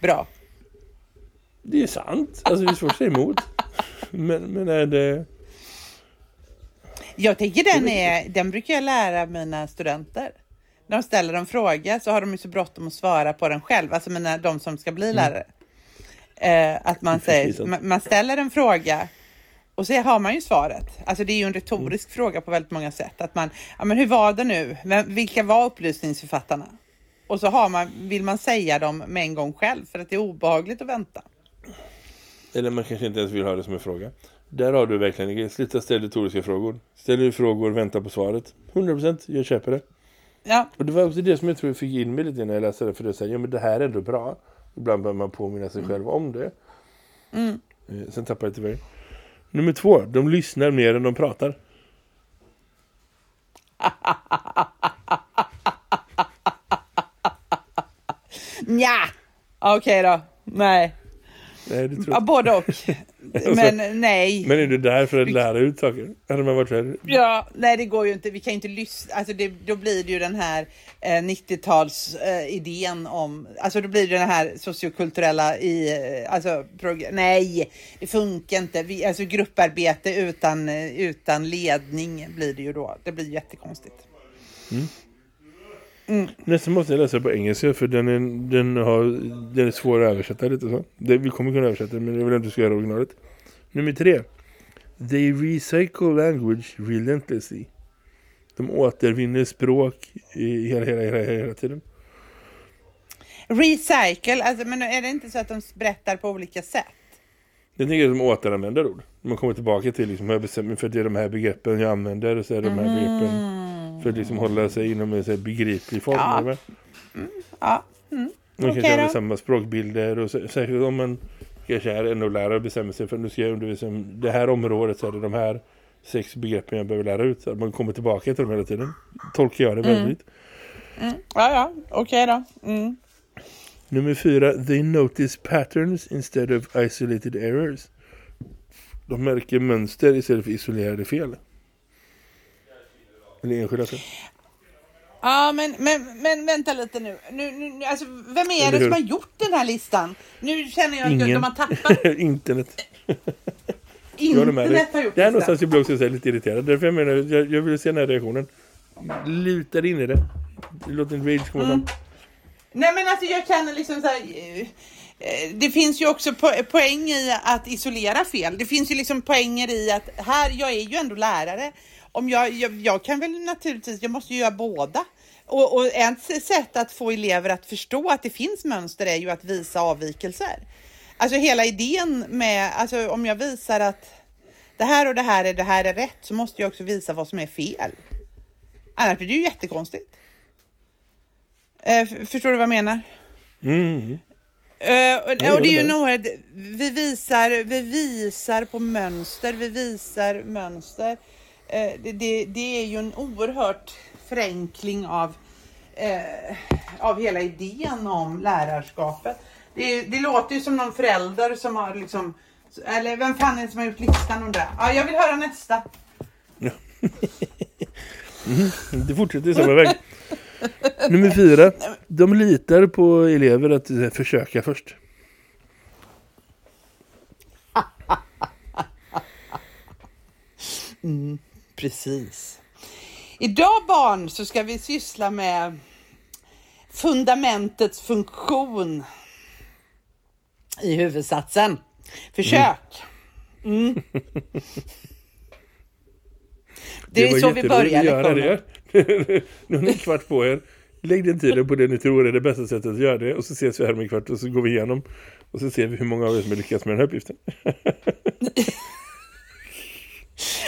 S1: Bra.
S2: Det är sant. Alltså det är svårt att säga emot. Men, men är det...
S1: Jag tänker den är, den brukar jag lära mina studenter. När de ställer en fråga så har de ju så bråttom att svara på den själv, alltså mina, de som ska bli lärare. Eh, att man, säger, man, man ställer en fråga och så har man ju svaret. Alltså det är ju en retorisk
S2: Mm.
S1: fråga på väldigt många sätt. Att man, ja men hur var det nu? Vem, vilka var upplysningsförfattarna? Och så har man, vill man säga dem med en gång själv för att det är obehagligt att vänta.
S2: Eller man kanske inte ens vill ha det som en fråga. Där har du verkligen en grej. Sluta ställa retoriska frågor. Ställer du frågor och vänta på svaret. 100% jag köper det.
S1: Ja,
S2: Och det var också det som jag tror jag fick in mig lite när jag läste det. För det säger, ja men det här är ändå bra. Ibland behöver man påminna sig själv om det.
S1: Mm.
S2: Eh, Sen tappar jag tyvärr. Nummer två, de lyssnar mer än de pratar.
S1: Nja, okej då. Nej,
S2: Nej, det tror jag.
S1: både och. Men nej.
S2: Men är du där för att lära ut saker? Hade man varit här,
S1: Ja, nej det går ju inte. Vi kan inte lyssna. Alltså det, då blir det ju den här eh, 90-tals eh, om, alltså då blir det den här sociokulturella i, eh, alltså nej, det funkar inte. Vi, alltså grupparbete utan, eh, utan ledning blir det ju då. Det blir jättekonstigt.
S2: Nästan måste jag läsa på engelska för den är, den har, den är svår att översätta lite så. Det, vi kommer kunna översätta men jag vill inte ska göra originalet. Nummer tre. They recycle language relentlessly. De återvinner språk i hela, hela, hela, hela tiden.
S1: Recycle, alltså men är det inte så att de berättar på olika sätt?
S2: Jag tänker att de återanvänder ord. Man kommer tillbaka till liksom, jag bestämmer för det är de här begreppen jag använder och så är det de här begreppen för att liksom hålla sig inom en så begriplig form.
S1: Ja.
S2: med?
S1: Ja,
S2: Man
S1: Okej
S2: kanske använder
S1: då.
S2: samma språkbilder och så, särskilt om man kanske är NO-lärare och bestämmer sig för att nu ska jag undervisa om det här området så är det de här sex begreppen jag behöver lära ut. Så att man kommer tillbaka till dem hela tiden. Tolkar jag det
S1: Mm.
S2: väldigt.
S1: Ja, ja, okej då. Mm.
S2: Nummer fyra, they notice patterns instead of isolated errors. De märker mönster istället för isolerade fel. Eller enskilda fel.
S1: Ja, men, men, men vänta lite nu. nu, nu alltså, vem är
S2: Eller
S1: det
S2: hur?
S1: som har gjort den här listan? Nu känner jag att
S2: Ingen.
S1: de har tappat.
S2: Internet.
S1: Internet har gjort
S2: Det här någonstans jag blir också så lite irriterad. Därför jag menar, jag, jag vill se den här reaktionen. Luta dig in i det. Låt en rage komma
S1: Mm.
S2: fram.
S1: Nej men alltså jag känner liksom så här, eh, det finns ju också po- poäng i att isolera fel. Det finns ju liksom poänger i att här, jag är ju ändå lärare. Om jag, jag, jag kan väl naturligtvis, jag måste ju göra båda. Och, och ett sätt att få elever att förstå att det finns mönster är ju att visa avvikelser. Alltså hela idén med, alltså om jag visar att det här och det här är det här är rätt så måste jag också visa vad som är fel. Annars blir det ju jättekonstigt. Eh, förstår du vad jag menar?
S2: Mm.
S1: Eh, och, och det är ju några, vi visar, vi visar på mönster, vi visar mönster. Eh, det, det, det är ju en oerhört förenkling av, eh, av hela idén om lärarskapet. Det, det låter ju som någon förälder som har liksom, eller vem fan är det som har gjort listan undrar jag? Ja, jag vill höra nästa.
S2: Det fortsätter i samma väg. Nummer fyra. De litar på elever att eh, försöka först.
S1: Precis. Idag barn så ska vi syssla med fundamentets funktion i huvudsatsen. Försök. Mm. Det, är
S2: var
S1: så vi börjar
S2: att göra
S1: lektionen.
S2: det. Nu har ni kvart på er. Lägg den tiden på det ni tror är det bästa sättet att göra det. Och så ses vi här om en kvart och så går vi igenom. Och så ser vi hur många av er som har lyckats med den här uppgiften.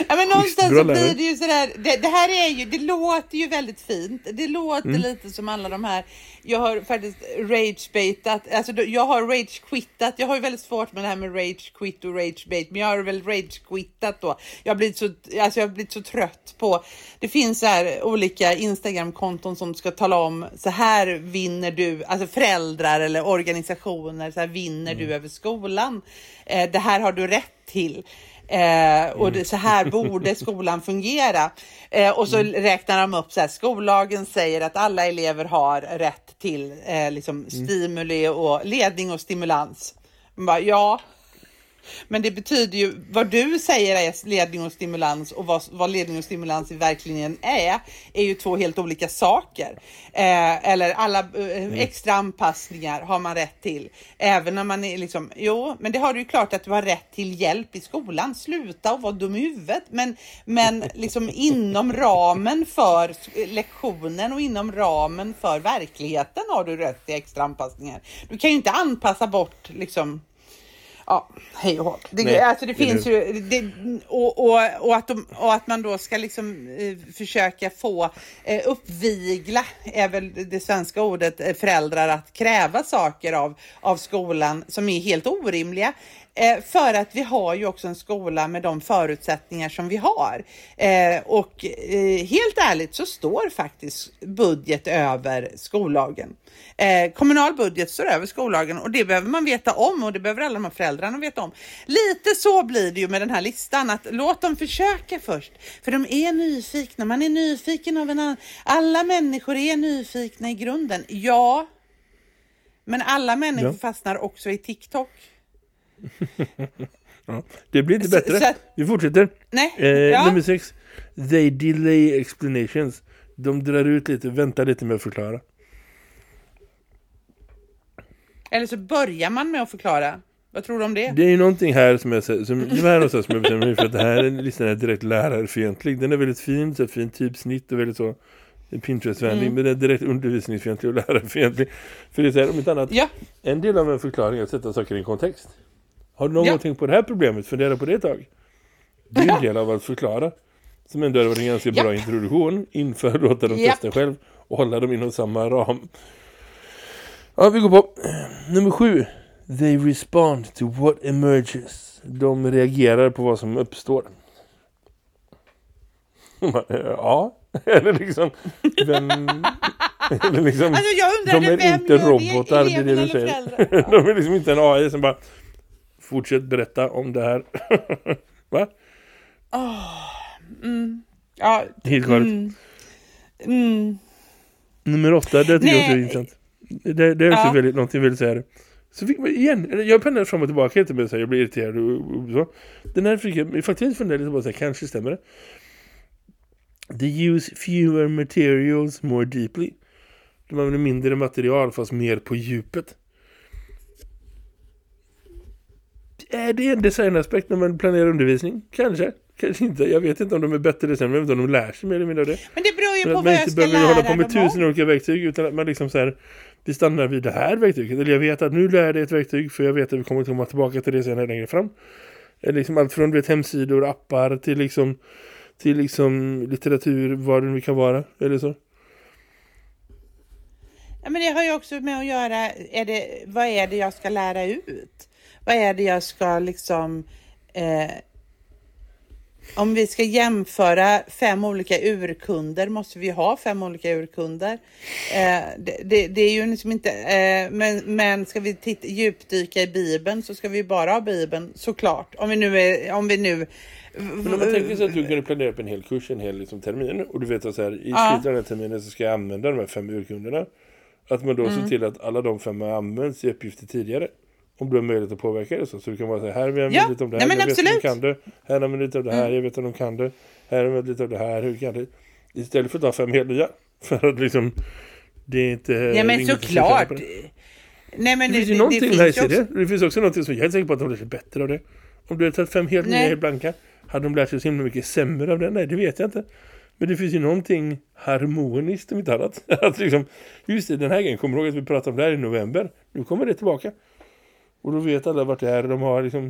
S1: Ja, men någonstans så blir det ju sådär, det, det här är ju, det låter ju väldigt fint. Det låter
S2: Mm.
S1: lite som alla de här, jag har faktiskt rage-baitat, alltså jag har rage-quittat, jag har ju väldigt svårt med det här med rage-quit och rage-bait, men jag har väl rage-quittat då. Jag har blivit så, alltså jag har blivit så trött på, det finns så här olika Instagram-konton som ska tala om, så här vinner du, alltså föräldrar eller organisationer, så här vinner
S2: Mm.
S1: du över skolan. Eh, det här har du rätt till. Eh, och det, så här borde skolan fungera. Eh, och så räknar de upp så här, skollagen säger att alla elever har rätt till eh, liksom, stimuli och ledning och stimulans. Man bara, ja, men det betyder ju, vad du säger är ledning och stimulans och vad, vad ledning och stimulans i verkligheten är, är ju två helt olika saker. Eh, eller alla eh, extra anpassningar har man rätt till. Även när man är liksom, jo, men det har du ju klart att du har rätt till hjälp i skolan. Sluta och vara dum i huvudet. Men, men liksom inom ramen för lektionen och inom ramen för verkligheten har du rätt till extra anpassningar. Du kan ju inte anpassa bort liksom Ja, hej och hå. Det,
S2: Nej,
S1: alltså det finns ju, det, och, och, och, att de, och att man då ska liksom eh, försöka få eh, uppvigla, är väl det svenska ordet, eh, föräldrar att kräva saker av, av skolan som är helt orimliga. Eh, för att vi har ju också en skola med de förutsättningar som vi har. Eh, och eh, helt ärligt så står faktiskt budget över skollagen. Kommunal budget står över skollagen och det behöver man veta om och det behöver alla de här föräldrarna veta om. Lite så blir det ju med den här listan att låt dem försöka först. För de är nyfikna, man är nyfiken av en annan. Alla människor är nyfikna i grunden, ja. Men alla människor
S2: Ja.
S1: fastnar också i TikTok.
S2: Ja. Det blir inte
S1: Så-
S2: bättre.
S1: så att-
S2: Vi fortsätter.
S1: Nej,
S2: Eh,
S1: ja.
S2: Nummer sex. They delay explanations. De drar ut lite, väntar lite med att förklara.
S1: Eller så börjar man med att förklara. Vad tror du om det?
S2: Det är ju någonting här som jag som, det här någonstans som jag bestämmer mig för att det här listan är direkt lärarfientlig. Den är väldigt fin, så fin typsnitt och väldigt så Pinterest-vänlig,
S1: Mm.
S2: men den är direkt undervisningsfientlig och lärarfientlig. För det är så här, om inte annat,
S1: Ja,
S2: en del av en förklaring är att sätta saker i en kontext. Har du någon
S1: Ja.
S2: på det här problemet? Fundera på det ett tag. Det är en del av att förklara. Som ändå har varit en ganska bra introduktion inför att låta dem testa själv och hålla dem inom samma ram. Ja, vi går på nummer sju. They respond to what emerges. De reagerar på vad som uppstår. Ja. Eller liksom, vem... Eller liksom,
S1: Alltså jag undrar
S2: de är
S1: vem
S2: inte robotar, det är det du säger. de är liksom inte en AI som bara, fortsätt berätta om det här. Va?
S1: Ja,
S2: Helt galet.
S1: mm, mm.
S2: Nummer åtta, det tycker jag också är intressant. Det, det är också
S1: Ja.
S2: väldigt, någonting väldigt så här. Så fick man igen, jag pendlar fram och tillbaka lite med så här, jag blir irriterad och, och så. Den här fick jag faktiskt fundera lite på så här, kanske stämmer det. They use fewer materials more deeply. De använder mindre material fast mer på djupet. Är det en designaspekt när man planerar undervisning? Kanske. Kanske inte. Jag vet inte om de är bättre sämre. Jag vet inte om de lär sig mer eller mindre av det.
S1: Men det beror ju
S2: Men
S1: på vad
S2: man
S1: jag
S2: inte
S1: ska
S2: behöver
S1: lära
S2: hålla på med
S1: dem
S2: tusen
S1: om.
S2: olika verktyg utan att man liksom så här vi stannar vid det här verktyget. Eller jag vet att nu lär jag dig ett verktyg för jag vet att vi kommer att komma tillbaka till det senare längre fram. Eller liksom allt från vet, hemsidor, appar till liksom till liksom litteratur, vad det nu kan vara. Eller så.
S1: Ja, men det har ju också med att göra, är det, vad är det jag ska lära ut? Vad är det jag ska liksom... Eh, om vi ska jämföra fem olika urkunder måste vi ha fem olika urkunder. Eh, det, det, det är ju liksom inte... Eh, men, men ska vi titta, djupdyka i Bibeln så ska vi bara ha Bibeln såklart. Om vi nu är... Om vi nu,
S2: Men om man tänker sig att du kunde planera upp en hel kurs, en hel liksom, termin och du vet att så här, i
S1: Ja.
S2: slutet av den här terminen så ska jag använda de här fem urkunderna. Att man då
S1: Mm.
S2: ser till att alla de fem har använts i uppgifter tidigare. Om du har möjlighet att påverka det så. Så du kan vara så här, här har vi använt
S1: Ja,
S2: lite om det här, jag vet att de kan det. Här har de lite av det här, jag vet att de kan det. Här har använt lite av det här, hur kan det? Istället för att ta fem helt nya. För att liksom, det är inte...
S1: ja men såklart. Nej, men
S2: Det finns ju
S1: det,
S2: någonting
S1: det finns ju
S2: i
S1: också,
S2: det. Det finns också någonting som jag är säker på att de sig bättre av det. Om du hade tagit fem helt nya
S1: Nej.
S2: helt blanka, hade de lärt sig så himla mycket sämre av det? Nej, det vet jag inte. Men det finns ju någonting harmoniskt om inte annat. att liksom, just det, den här grejen, kommer ihåg att vi pratade om det här i november? Nu kommer det tillbaka. Och då vet alla vart det är. De har liksom...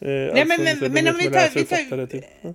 S2: Eh, Nej,
S1: men- men- men om vi tar- vi tar-
S2: Till. Ja.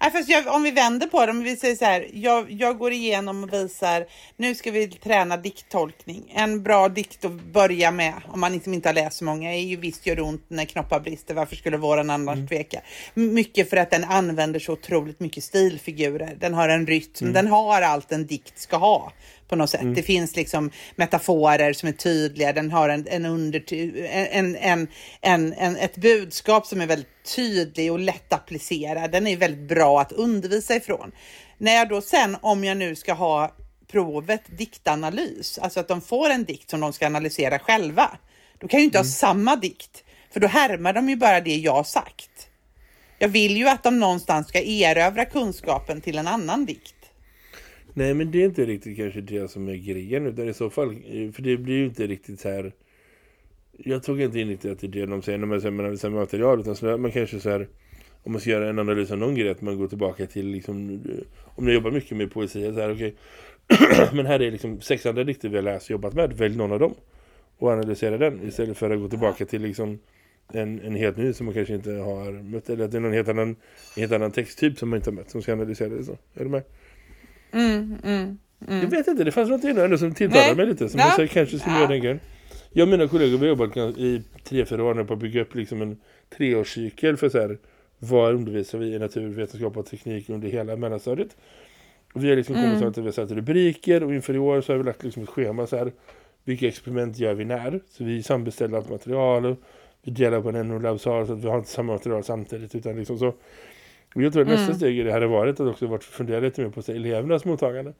S1: Nej, fast jag, om vi vänder på det, om vi säger så här, jag, jag går igenom och visar, nu ska vi träna dikttolkning. En bra dikt att börja med, om man liksom inte har läst så många, är ju Visst gör det ont när knoppar brister, varför skulle våran annars
S2: Mm.
S1: tveka? Mycket för att den använder så otroligt mycket stilfigurer, den har en rytm,
S2: Mm.
S1: den har allt en dikt ska ha på något sätt. Det finns liksom metaforer som är tydliga, den har en, en underty- en, en, en, en, ett budskap som är väldigt tydlig och lätt applicerad. Den är väldigt bra att undervisa ifrån. När jag då sen, om jag nu ska ha provet diktanalys, alltså att de får en dikt som de ska analysera själva, då kan jag ju inte ha samma dikt, för då härmar de ju bara det jag sagt. Jag vill ju att de någonstans ska erövra kunskapen till en annan dikt.
S2: Nej, men det är inte riktigt kanske det som är grejen. Utan i så fall, eh, för det blir ju inte riktigt så här... Jag tog inte in riktigt att det är det de säger när man säger material. Utan så man kanske så här... Om man ska göra en analys av någon grej, att man går tillbaka till liksom... Eh, om ni jobbar mycket med poesi, så här, okej. men här är liksom sex andra dikter vi har läst och jobbat med. Välj någon av dem. Och analysera den istället för att gå tillbaka till liksom... En, en helt ny som man kanske inte har mött. Eller att det är någon helt annan, helt annan texttyp som man inte har mött. Som ska analysera det så. Är du med?
S1: Mm, mm.
S2: Jag vet inte, det fanns något innan ändå som tilltalade
S1: Nej.
S2: mig lite. Som
S1: Ja.
S2: jag kanske skulle
S1: Ja.
S2: göra den grejen. Jag och mina kollegor har jobbat i tre, fyra år nu på att bygga upp liksom en treårscykel för så här, vad undervisar vi i naturvetenskap och teknik under hela mellanstadiet. Och vi har liksom kommit så att vi har satt rubriker och inför i år så har vi lagt liksom ett schema så här, vilka experiment gör vi när? Så vi sambeställer allt material och vi delar på en NO-labsal så att vi har inte samma material samtidigt utan liksom så. Och jag tror att nästa steg i det hade varit att också varit fundera lite mer på så här, elevernas mottagande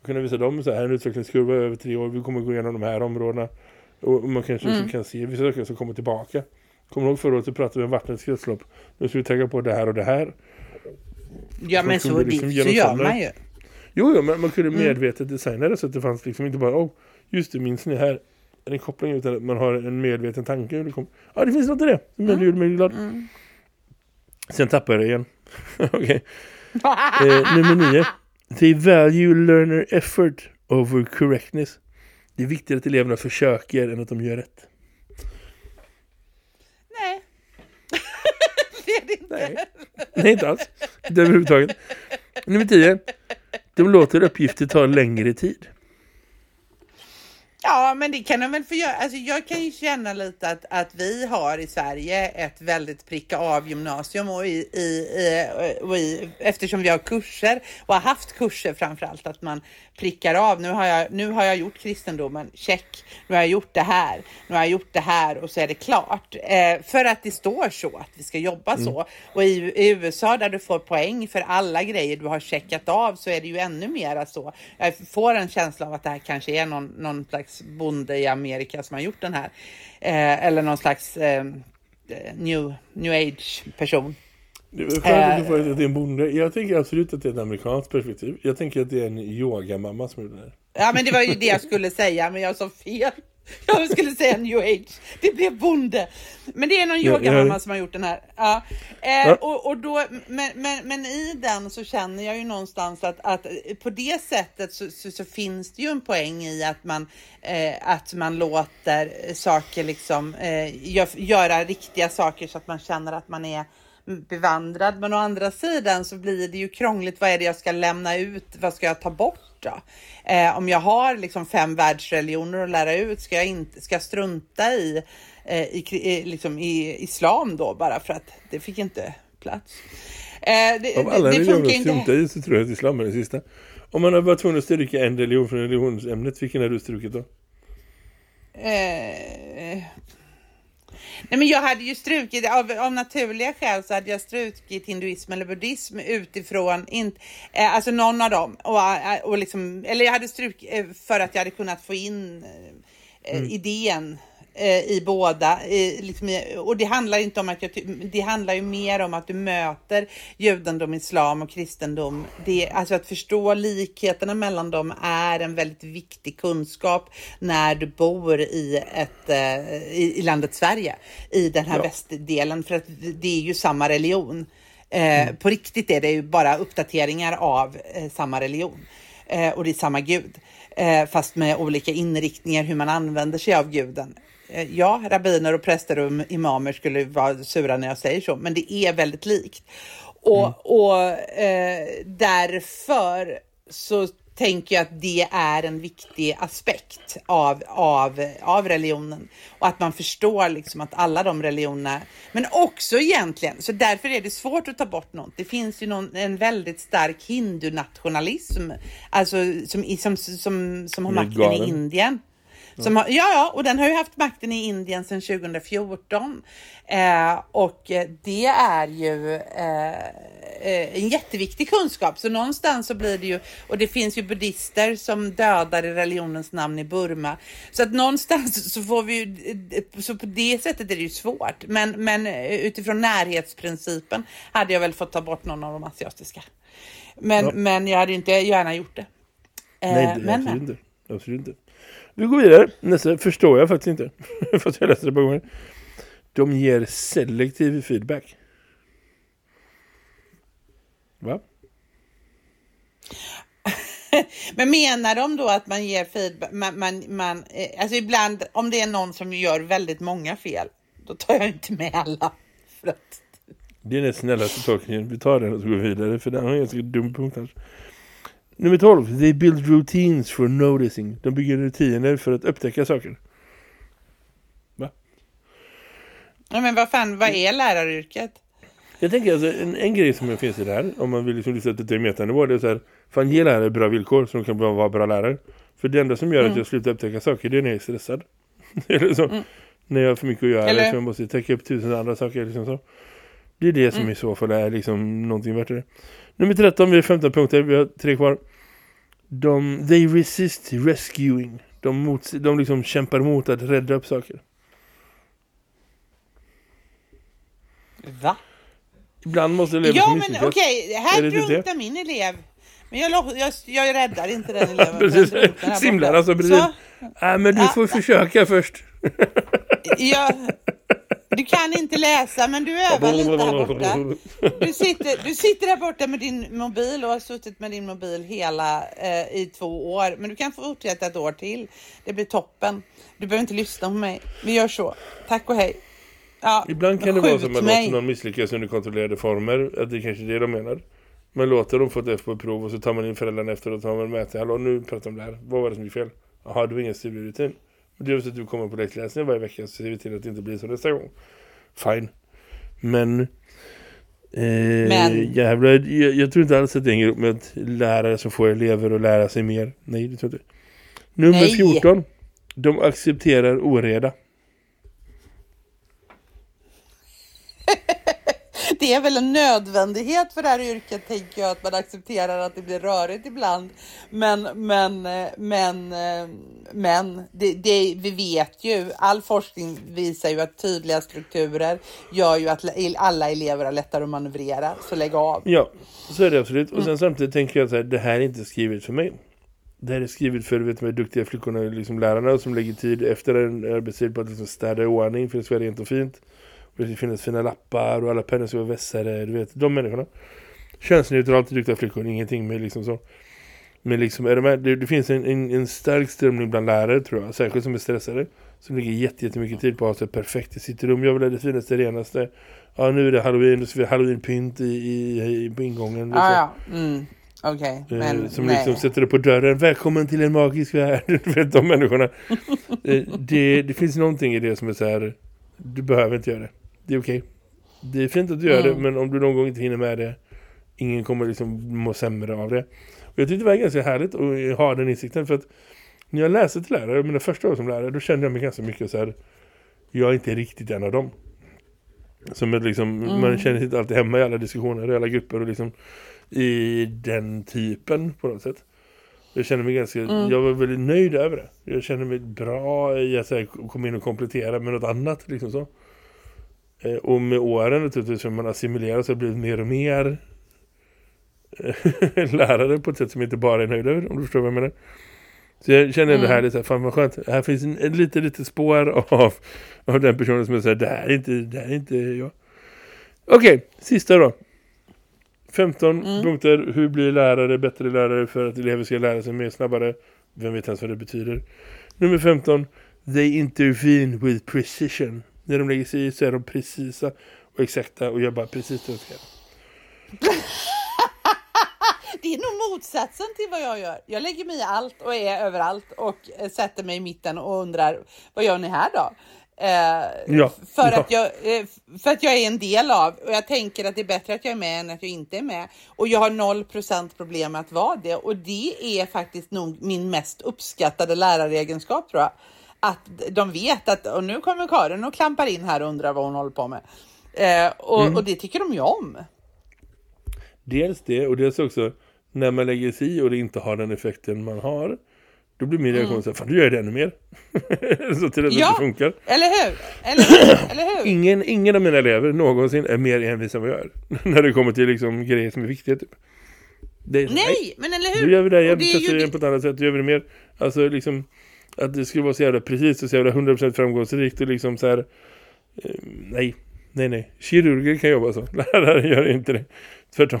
S2: och kunna visa dem så här, här är en utvecklingskurva över tre år, vi kommer gå igenom de här områdena och man kanske liksom kan se vissa saker som kommer tillbaka. Kommer ihåg förra året så pratade vi om vattnets kretslopp. Nu ska vi tänka på det här och det här.
S1: Ja,
S2: Man
S1: men så,
S2: kunde
S1: det,
S2: liksom
S1: så gör man ju.
S2: Jo, jo men man kunde medvetet designa det så att det fanns liksom inte bara, oh, just det, minns ni här? Är det en koppling utan att man har en medveten tanke. det Ja, det finns något i det. Som mm. gjorde mig glad. Sen tappade jag det igen. Okej. Eh, nummer nio. They value learner effort over correctness. Det är viktigare att eleverna försöker än att de gör rätt.
S1: Nej. det är det inte.
S2: Nej, Nej inte alls. Inte överhuvudtaget. Nummer tio. De låter uppgifter ta längre tid.
S1: Ja, men det kan de väl få göra. Alltså, jag kan ju känna lite att, att vi har i Sverige ett väldigt pricka av gymnasium och, i, i, i, och i, eftersom vi har kurser och har haft kurser framför allt att man prickar av. Nu har jag, nu har jag gjort kristendomen, check. Nu har jag gjort det här, nu har jag gjort det här och så är det klart. Eh, för att det står så att vi ska jobba mm. så. Och i, i, USA där du får poäng för alla grejer du har checkat av så är det ju ännu mera så. Jag får en känsla av att det här kanske är någon, någon slags bonde i Amerika som har gjort den här. Eh, eller någon slags eh, new, new age person.
S2: Det är skönt att du får att det är en bonde. Jag tänker absolut att det är ett amerikanskt perspektiv. Jag tänker att det är en yogamamma som gjorde det här.
S1: Ja, men det var ju det jag skulle säga, men jag sa fel. Jag skulle säga new age. Det blev bonde. Men det är någon yogamamma som har gjort den här. Ja. Eh, och, och då, men, men, men i den så känner jag ju någonstans att, att på det sättet så, så, så finns det ju en poäng i att man, eh, att man låter saker liksom eh, gör, göra riktiga saker så att man känner att man är bevandrad. Men å andra sidan så blir det ju krångligt. Vad är det jag ska lämna ut? Vad ska jag ta bort då? Eh, om jag har liksom fem världsreligioner att lära ut, ska jag, inte, ska jag strunta i, eh, i, liksom i islam då bara för att det fick inte plats?
S2: Eh, det, Av alla religioner att strunta i så tror jag att islam är det sista. Om man har varit tvungen att stryka en religion från religionsämnet, vilken har du strukit då?
S1: Eh, Nej, men jag hade ju strukit, av, av naturliga skäl så hade jag strukit hinduism eller buddhism utifrån, in, eh, alltså någon av dem. Och, eh, och liksom, eller jag hade strukit eh, för att jag hade kunnat få in eh, mm. idén i båda. liksom, och det handlar inte om att jag det handlar ju mer om att du möter judendom, islam och kristendom. Det, alltså att förstå likheterna mellan dem är en väldigt viktig kunskap när du bor i, ett, eh, i, i landet Sverige, i den här ja. västdelen, för att det är ju samma religion. Eh, mm. På riktigt är det ju bara uppdateringar av eh, samma religion eh, och det är samma gud, eh, fast med olika inriktningar hur man använder sig av guden. Eh, ja, rabbiner och präster och imamer skulle vara sura när jag säger så, men det är väldigt likt. Och, mm. och eh, därför så tänker jag att det är en viktig aspekt av, av, av religionen. Och att man förstår liksom att alla de religionerna, men också egentligen, så därför är det svårt att ta bort något. Det finns ju någon, en väldigt stark hindunationalism, alltså som, som, som, som har makten i Indien. Som har, ja, ja, och den har ju haft makten i Indien sedan 2014. Eh, och det är ju eh, eh, en jätteviktig kunskap. Så någonstans så blir det ju, och det finns ju buddhister som dödar i religionens namn i Burma. Så att någonstans så får vi ju, så på det sättet är det ju svårt. Men, men utifrån närhetsprincipen hade jag väl fått ta bort någon av de asiatiska. Men, ja. men jag hade inte gärna gjort det.
S2: Nej, det men, absolut inte. Absolut inte. Vi går vidare. Nästa förstår jag faktiskt inte. För att jag läste det på gånger. De ger selektiv feedback. Va?
S1: Men menar de då att man ger feedback? Man, man, man, eh, alltså ibland, om det är någon som gör väldigt många fel, då tar jag inte med alla. För att...
S2: Det är den snällaste tolkningen. Vi tar den och så går vi vidare, för den har en ganska dum punkt här. Nummer 12. They build routines for noticing. De bygger rutiner för att upptäcka saker. Va?
S1: Ja, men vad fan, vad är läraryrket?
S2: Jag tänker alltså, en, en grej som finns i det här, om man vill liksom lyssna till metanivå, det är så här, fan ge lärare bra villkor så de kan vara bra lärare. För det enda som gör mm. att jag slutar upptäcka saker, det är när jag är stressad. Eller så. Mm. När jag har för mycket att göra, Eller... så jag måste täcka upp tusen andra saker. Liksom så. Det är det som mm. i så fall är liksom någonting värt det. Nummer 13, vi har 15 punkter, vi har tre kvar. De, they resist rescuing. De, mot, de liksom kämpar mot att rädda upp saker.
S1: Va?
S2: Ibland måste elever
S1: Ja, men okej, okay, här drunknar min elev. Men jag, jag, jag räddar inte den eleven.
S2: Precis, simlar alltså precis. Så, äh, men du får försöka först.
S1: ja, du kan inte läsa men du övar lite här borta. Du sitter, du sitter där borta med din mobil och har suttit med din mobil hela eh, i två år. Men du kan fortsätta ett år till. Det blir toppen. Du behöver inte lyssna på mig. Vi gör så. Tack och hej.
S2: Ja, Ibland kan det vara som att låter någon misslyckas under kontrollerade former. Att det är kanske är det de menar. Men låter dem få ett F på prov och så tar man in föräldrarna efter och tar man mäter. Hallå, nu pratar de här. Vad var det som gick fel? Jaha, det var ingen studierutin. Det är att du kommer på läxläsning varje vecka så ser vi till att det inte blir så nästa gång. Fine. Men, eh,
S1: Men-
S2: jävlar, jag, jag tror inte alls att det hänger ihop med att lärare som får elever att lära sig mer. Nej, det tror jag inte. Nummer
S1: Nej.
S2: 14. De accepterar oreda.
S1: Det är väl en nödvändighet för det här yrket, tänker jag, att man accepterar att det blir rörigt ibland. Men, men, eh, men, eh, men det, det, vi vet ju, all forskning visar ju att tydliga strukturer gör ju att alla elever har lättare att manövrera, så lägg av.
S2: Ja, så är det absolut. Och sen samtidigt tänker jag så här, det här är inte skrivet för mig. Det här är skrivet för vet, de duktiga flickorna, liksom lärarna som lägger tid efter en arbetstid på att liksom städa i ordning för det vara rent och fint. Det ska finnas fina lappar och alla pennor ska vara vässade, du vet, de människorna. Könsneutralt duktiga flickor, ingenting med liksom så. Men liksom, är de här, det, det finns en, en, en stark strömning bland lärare tror jag, särskilt som är stressade. Som lägger jätte, jättemycket tid på att ha sig perfekt i sitt rum. Jag vill ha det finaste, renaste. Ja, nu är det halloween, då ska vi ha halloween-pynt i, i, i, på ingången. Liksom.
S1: Ah, ja, mm. Okej,
S2: Eh,
S1: men
S2: som
S1: nej.
S2: liksom sätter det på dörren. Välkommen till en magisk värld. Du vet, de människorna. Eh, det, det finns någonting i det som är så här. Du behöver inte göra det. Det är okej. Det är fint att du gör det.
S1: Mm.
S2: Men om du någon gång inte hinner med det. Ingen kommer liksom må sämre av det. Och jag tyckte det var ganska härligt att ha den insikten. För att när jag läste till lärare. Mina första år som lärare. Då kände jag mig ganska mycket så här. Jag är inte riktigt en av dem. Som är liksom,
S1: Mm.
S2: man känner sig inte alltid hemma i alla diskussioner, i alla grupper och liksom i den typen på något sätt. Jag känner mig ganska,
S1: Mm.
S2: jag var väldigt nöjd över det. Jag känner mig bra i att här, komma in och komplettera med något annat liksom så. Eh, Och med åren naturligtvis man assimilerar så har det blivit mer och mer eh, lärare på ett sätt som inte bara är nöjd över, om du förstår vad jag menar. Så jag känner
S1: Mm.
S2: här lite, fan vad skönt. Här finns en, en lite, lite spår av, av den personen som såhär, det här är inte, det här är inte jag. Okej, sista då. 15
S1: Mm.
S2: punkter. Hur blir lärare bättre lärare för att elever ska lära sig mer snabbare? Vem vet ens vad det betyder? Nummer 15. They intervene with precision. När de lägger sig i så är de precisa och exakta och gör bara precis det de ska.
S1: Det är nog motsatsen till vad jag gör. Jag lägger mig i allt och är överallt och eh, sätter mig i mitten och undrar vad gör ni här då? Eh,
S2: Ja,
S1: för,
S2: ja.
S1: Att jag, eh, för att jag är en del av och jag tänker att det är bättre att jag är med än att jag inte är med. Och jag har noll procent problem med att vara det och det är faktiskt nog min mest uppskattade läraregenskap tror jag. Att de vet att och nu kommer Karin och klampar in här och undrar vad hon håller på med. Eh, och,
S2: Mm.
S1: och det tycker de ju om.
S2: Dels det och dels också när man lägger sig i och det inte har den effekten man har. Då blir min reaktion så här, fan du gör det ännu mer. så till det
S1: Ja.
S2: inte funkar.
S1: Eller hur? Eller hur? Eller hur?
S2: Ingen, ingen av mina elever någonsin är mer envis än vad jag är. när det kommer till liksom grejer som är viktiga typ. Det är,
S1: Nej, men eller hur?
S2: Nu gör vi det igen,
S1: det
S2: testar vi igen
S1: det-
S2: på ett annat sätt, då gör vi det mer. Alltså liksom, att det skulle vara så jävla precis och så jävla 100% framgångsrikt och liksom så här, eh, nej, nej, nej. Kirurger kan jobba så, lärare gör inte det. Tvärtom.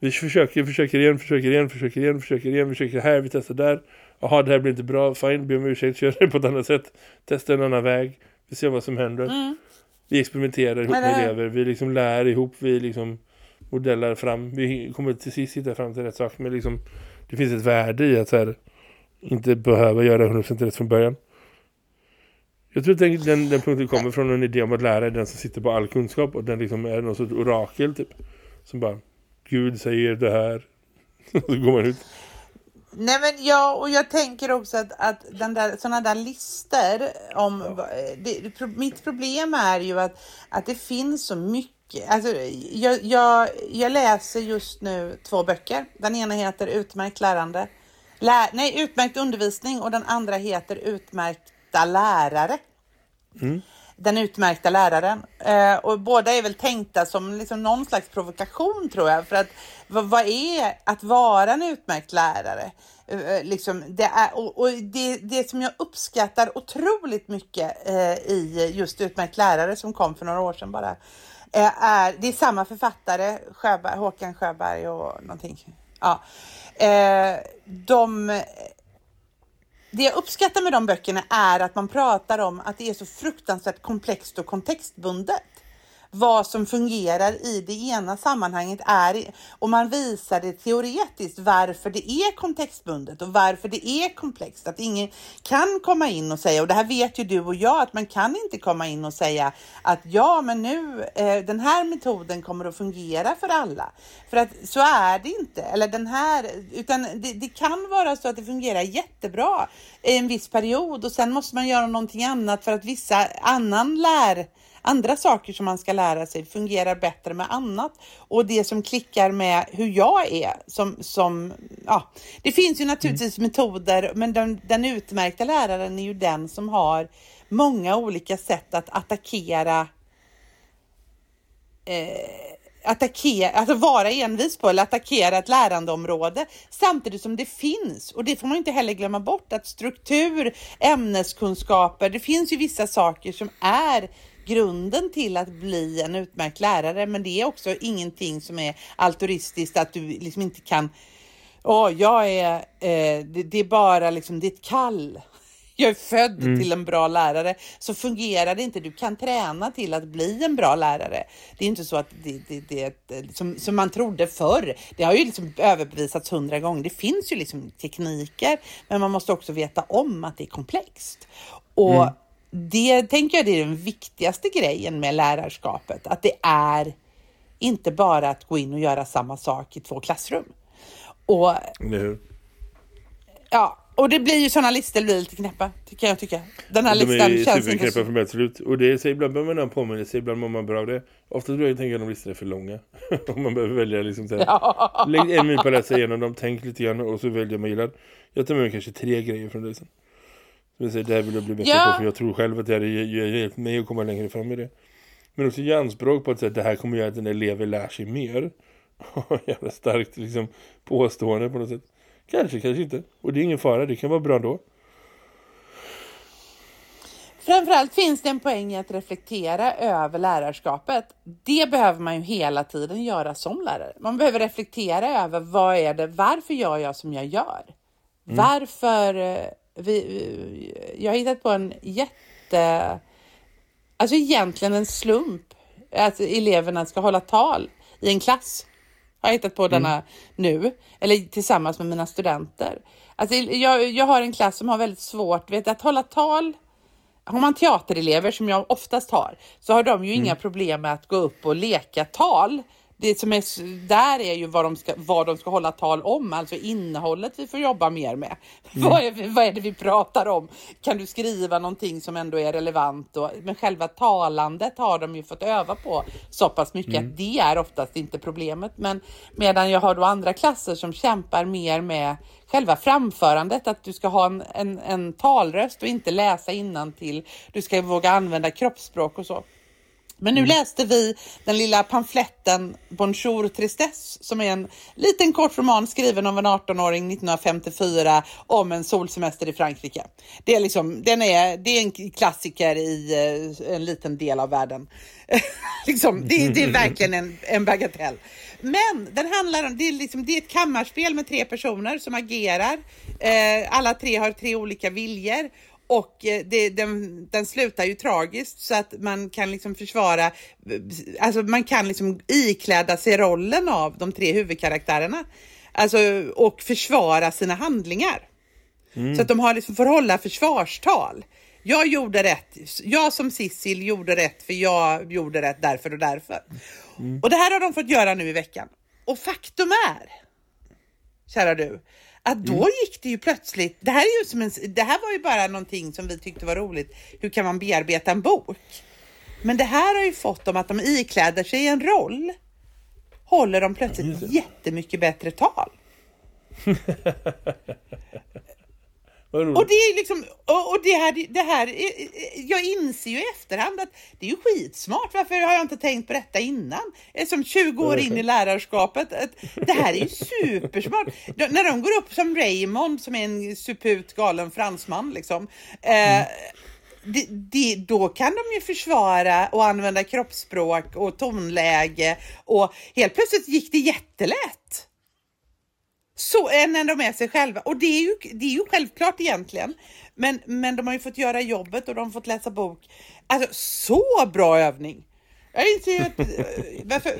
S2: Vi försöker, försöker igen, försöker igen, försöker igen, försöker igen, försöker här, vi testar där. Jaha, det här blir inte bra, fine, be om ursäkt, kör det på ett annat sätt. Testa en annan väg, vi ser vad som händer.
S1: Mm.
S2: Vi experimenterar ihop med
S1: här-
S2: elever, vi liksom lär ihop, vi liksom modellar fram. Vi kommer till sist hitta fram till rätt sak, men liksom det finns ett värde i att så här, inte behöva göra 100% rätt från början. Jag tror att den, den, den punkten kommer från en idé om att lära är den som sitter på all kunskap och den liksom är någon sorts orakel typ. Som bara, Gud säger det här. och så går man ut.
S1: Nej men ja, och jag tänker också att, att den där, sådana där listor om det, mitt problem är ju att, att det finns så mycket. Alltså, jag, jag, jag läser just nu två böcker. Den ena heter Utmärkt lärande. Lä, nej, Utmärkt undervisning och den andra heter Utmärkta lärare. Den utmärkta läraren. Eh, och båda är väl tänkta som liksom någon slags provokation tror jag. För att vad, vad är att vara en utmärkt lärare? Eh, liksom, det är, och och det, det som jag uppskattar otroligt mycket eh, i just utmärkt lärare som kom för några år sedan bara. Eh, är, det är samma författare, Sjöberg, Håkan Sjöberg och någonting. Ja. Eh, de det jag uppskattar med de böckerna är att man pratar om att det är så fruktansvärt komplext och kontextbundet vad som fungerar i det ena sammanhanget är och man visar det teoretiskt varför det är kontextbundet och varför det är komplext. Att ingen kan komma in och säga, och det här vet ju du och jag, att man kan inte komma in och säga att ja, men nu eh, den här metoden kommer att fungera för alla. För att så är det inte, eller den här, utan det, det kan vara så att det fungerar jättebra i en viss period och sen måste man göra någonting annat för att vissa annan lär andra saker som man ska lära sig fungerar bättre med annat och det som klickar med hur jag är som, som ja, det finns ju naturligtvis mm. metoder, men den, den utmärkta läraren är ju den som har många olika sätt att attackera eh, attackera, alltså vara envis på eller attackera ett lärandeområde samtidigt som det finns. Och det får man inte heller glömma bort att struktur, ämneskunskaper, det finns ju vissa saker som är grunden till att bli en utmärkt lärare. Men det är också ingenting som är altruistiskt att du liksom inte kan Åh, jag är, eh, det, det, är bara liksom ditt kall. Jag är född mm. till en bra lärare. Så fungerar det inte. Du kan träna till att bli en bra lärare. Det är inte så att det, det, det som, som man trodde förr. Det har ju liksom överbevisats hundra gånger. Det finns ju liksom tekniker, men man måste också veta om att det är komplext. Och mm det tänker jag det är den viktigaste grejen med lärarskapet, att det är inte bara att gå in och göra samma sak i två klassrum. Och,
S2: nu.
S1: Ja, och det blir ju sådana listor blir lite knäppa, tycker jag tycka. Den här De listan
S2: är känns inte för mig, absolut. Och det är så ibland behöver man en påminnelse, ibland mår man bra av det. Ofta tror jag tänker att de listorna är för långa. Om man behöver välja liksom så här. Ja. Lägg en minut på att läsa igenom dem, tänk lite grann och så väljer man gillar. Jag tar med mig kanske tre grejer från det sen. Så det här vill jag bli bättre ja. på för jag tror själv att det hade hjälpt mig att komma längre fram med det. Men också ge anspråk på att säga, det här kommer göra att en elev lär sig mer. Jävla starkt liksom, påstående på något sätt. Kanske, kanske inte. Och det är ingen fara, det kan vara bra då.
S1: Framförallt finns det en poäng i att reflektera över lärarskapet. Det behöver man ju hela tiden göra som lärare. Man behöver reflektera över vad är det, varför gör jag som jag gör? Mm. Varför eh, vi, jag har hittat på en jätte... Alltså egentligen en slump att eleverna ska hålla tal i en klass. Har jag hittat på denna mm. nu, eller tillsammans med mina studenter. Alltså jag, jag har en klass som har väldigt svårt vet, att hålla tal. Har man teaterelever som jag oftast har så har de ju mm. inga problem med att gå upp och leka tal det som är där är ju vad de, ska, vad de ska hålla tal om, alltså innehållet vi får jobba mer med. Mm. vad, är, vad är det vi pratar om? Kan du skriva någonting som ändå är relevant? Och, men själva talandet har de ju fått öva på så pass mycket mm. att det är oftast inte problemet. Men medan jag har då andra klasser som kämpar mer med själva framförandet, att du ska ha en, en, en talröst och inte läsa till. Du ska våga använda kroppsspråk och så. Men nu mm. läste vi den lilla pamfletten Bonjour Tristesse som är en liten kort roman skriven av en 18-åring 1954 om en solsemester i Frankrike. Det är, liksom, den är, det är en klassiker i uh, en liten del av världen. liksom, det, det, är verkligen en, en bagatell. Men den handlar om, det är, liksom, det är ett kammarspel med tre personer som agerar. Uh, alla tre har tre olika viljor och eh, det, den, den slutar ju tragiskt så att man kan liksom försvara, alltså man kan liksom ikläda sig rollen av de tre huvudkaraktärerna. Alltså, och försvara sina handlingar. Mm. Så att de har liksom får hålla försvarstal. Jag gjorde rätt, jag som Sissil gjorde rätt för jag gjorde rätt därför och därför. Mm. Och det här har de fått göra nu i veckan. Och faktum är, kära du, att då mm. gick det ju plötsligt, det här, är ju som en, det här var ju bara någonting som vi tyckte var roligt, hur kan man bearbeta en bok? Men det här har ju fått dem att de ikläder sig en roll, håller de plötsligt jättemycket bättre tal. Och det är liksom, och, och det här, det här, jag inser ju i efterhand att det är ju skitsmart. Varför har jag inte tänkt på detta innan? Som 20 år in i lärarskapet. Det här är ju supersmart. När de går upp som Raymond, som är en suput galen fransman, liksom. Eh, det, det, då kan de ju försvara och använda kroppsspråk och tonläge och helt plötsligt gick det jättelätt. Så när de är sig själva. Och det är ju, det är ju självklart egentligen. Men, men de har ju fått göra jobbet och de har fått läsa bok. Alltså så bra övning. Jag inser att, eh, varför,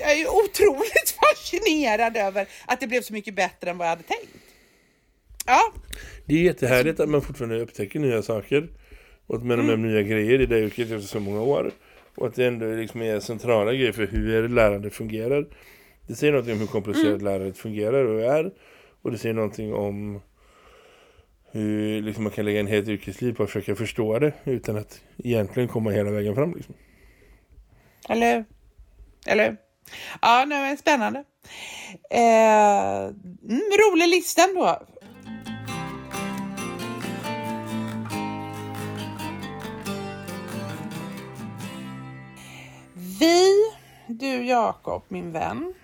S1: jag är otroligt fascinerad över att det blev så mycket bättre än vad jag hade tänkt. Ja,
S2: Det är jättehärligt att man fortfarande upptäcker nya saker. Och man mm. med nya grejer i det yrket efter så många år. Och att det ändå liksom är centrala grejer för hur lärande fungerar. Det säger något om hur komplicerat mm. lärandet fungerar och är. Och det säger någonting om hur liksom, man kan lägga en helt yrkesliv på att försöka förstå det utan att egentligen komma hela vägen fram. Liksom.
S1: Eller Eller Ja, nu är det spännande. Eh, mm, rolig listan då. Vi, du Jakob, min vän.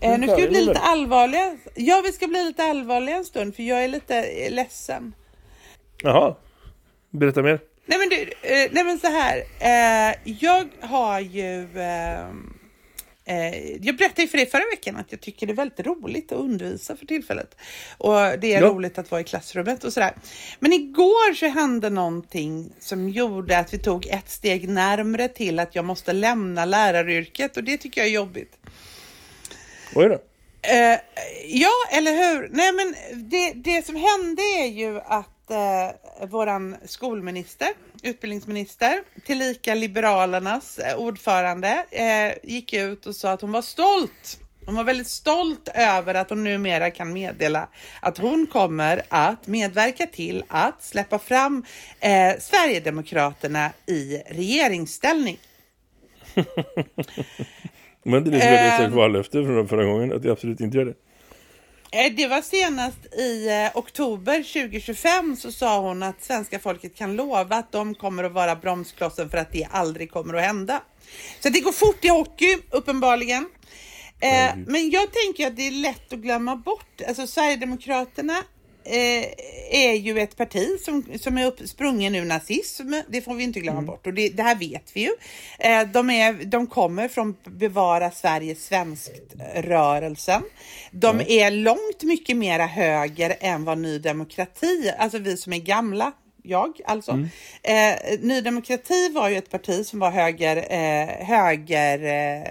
S1: Eh, nu ska vi bli lite allvarliga. Ja, vi ska bli lite allvarliga en stund för jag är lite ledsen.
S2: Jaha, berätta mer.
S1: Nej men, du, eh, nej men så här, eh, jag har ju... Eh, eh, jag berättade ju för dig förra veckan att jag tycker det är väldigt roligt att undervisa för tillfället. Och det är ja. roligt att vara i klassrummet och sådär. Men igår så hände någonting som gjorde att vi tog ett steg närmre till att jag måste lämna läraryrket och det tycker jag är jobbigt.
S2: Vad är det?
S1: Uh, ja, eller hur? Nej, men det, det som hände är ju att uh, våran skolminister, utbildningsminister, tillika Liberalernas uh, ordförande, uh, gick ut och sa att hon var stolt. Hon var väldigt stolt över att hon numera kan meddela att hon kommer att medverka till att släppa fram Sverigedemokraterna i regeringsställning.
S2: Men det är ett väldigt vallöfte från förra gången att jag absolut inte gör det.
S1: Eh, det var senast i eh, oktober 2025 så sa hon att svenska folket kan lova att de kommer att vara bromsklossen för att det aldrig kommer att hända. Så det går fort i hockey, uppenbarligen. Eh, men jag tänker att det är lätt att glömma bort. Alltså Sverigedemokraterna eh, är ju ett parti som, som är upp, sprungen ur nazism. Det får vi inte glömma mm. bort och det, det, här vet vi ju. Eh, de, är, de kommer från Bevara Sverige svenskt-rörelsen. De mm. är långt mycket mera höger än vad Ny Demokrati, alltså vi som är gamla, jag alltså. Mm. Eh, Ny Demokrati var ju ett parti som var höger, eh, höger eh,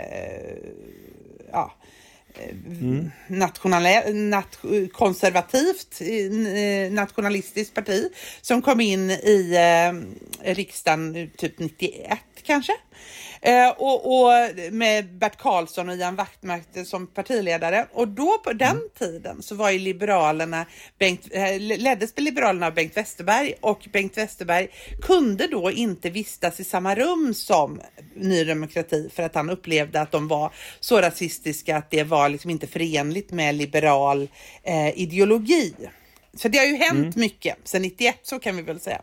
S1: ja, Mm. Nat, konservativt eh, nationalistiskt parti som kom in i eh, riksdagen typ 91 kanske. Eh, och, och, med Bert Karlsson och Ian Wachtmeister som partiledare. Och då på den mm. tiden så var ju Liberalerna, Bengt, eh, leddes Liberalerna av Bengt Westerberg och Bengt Westerberg kunde då inte vistas i samma rum som Ny Demokrati för att han upplevde att de var så rasistiska att det var liksom inte förenligt med liberal eh, ideologi. Så det har ju hänt mm. mycket sedan 91 så kan vi väl säga.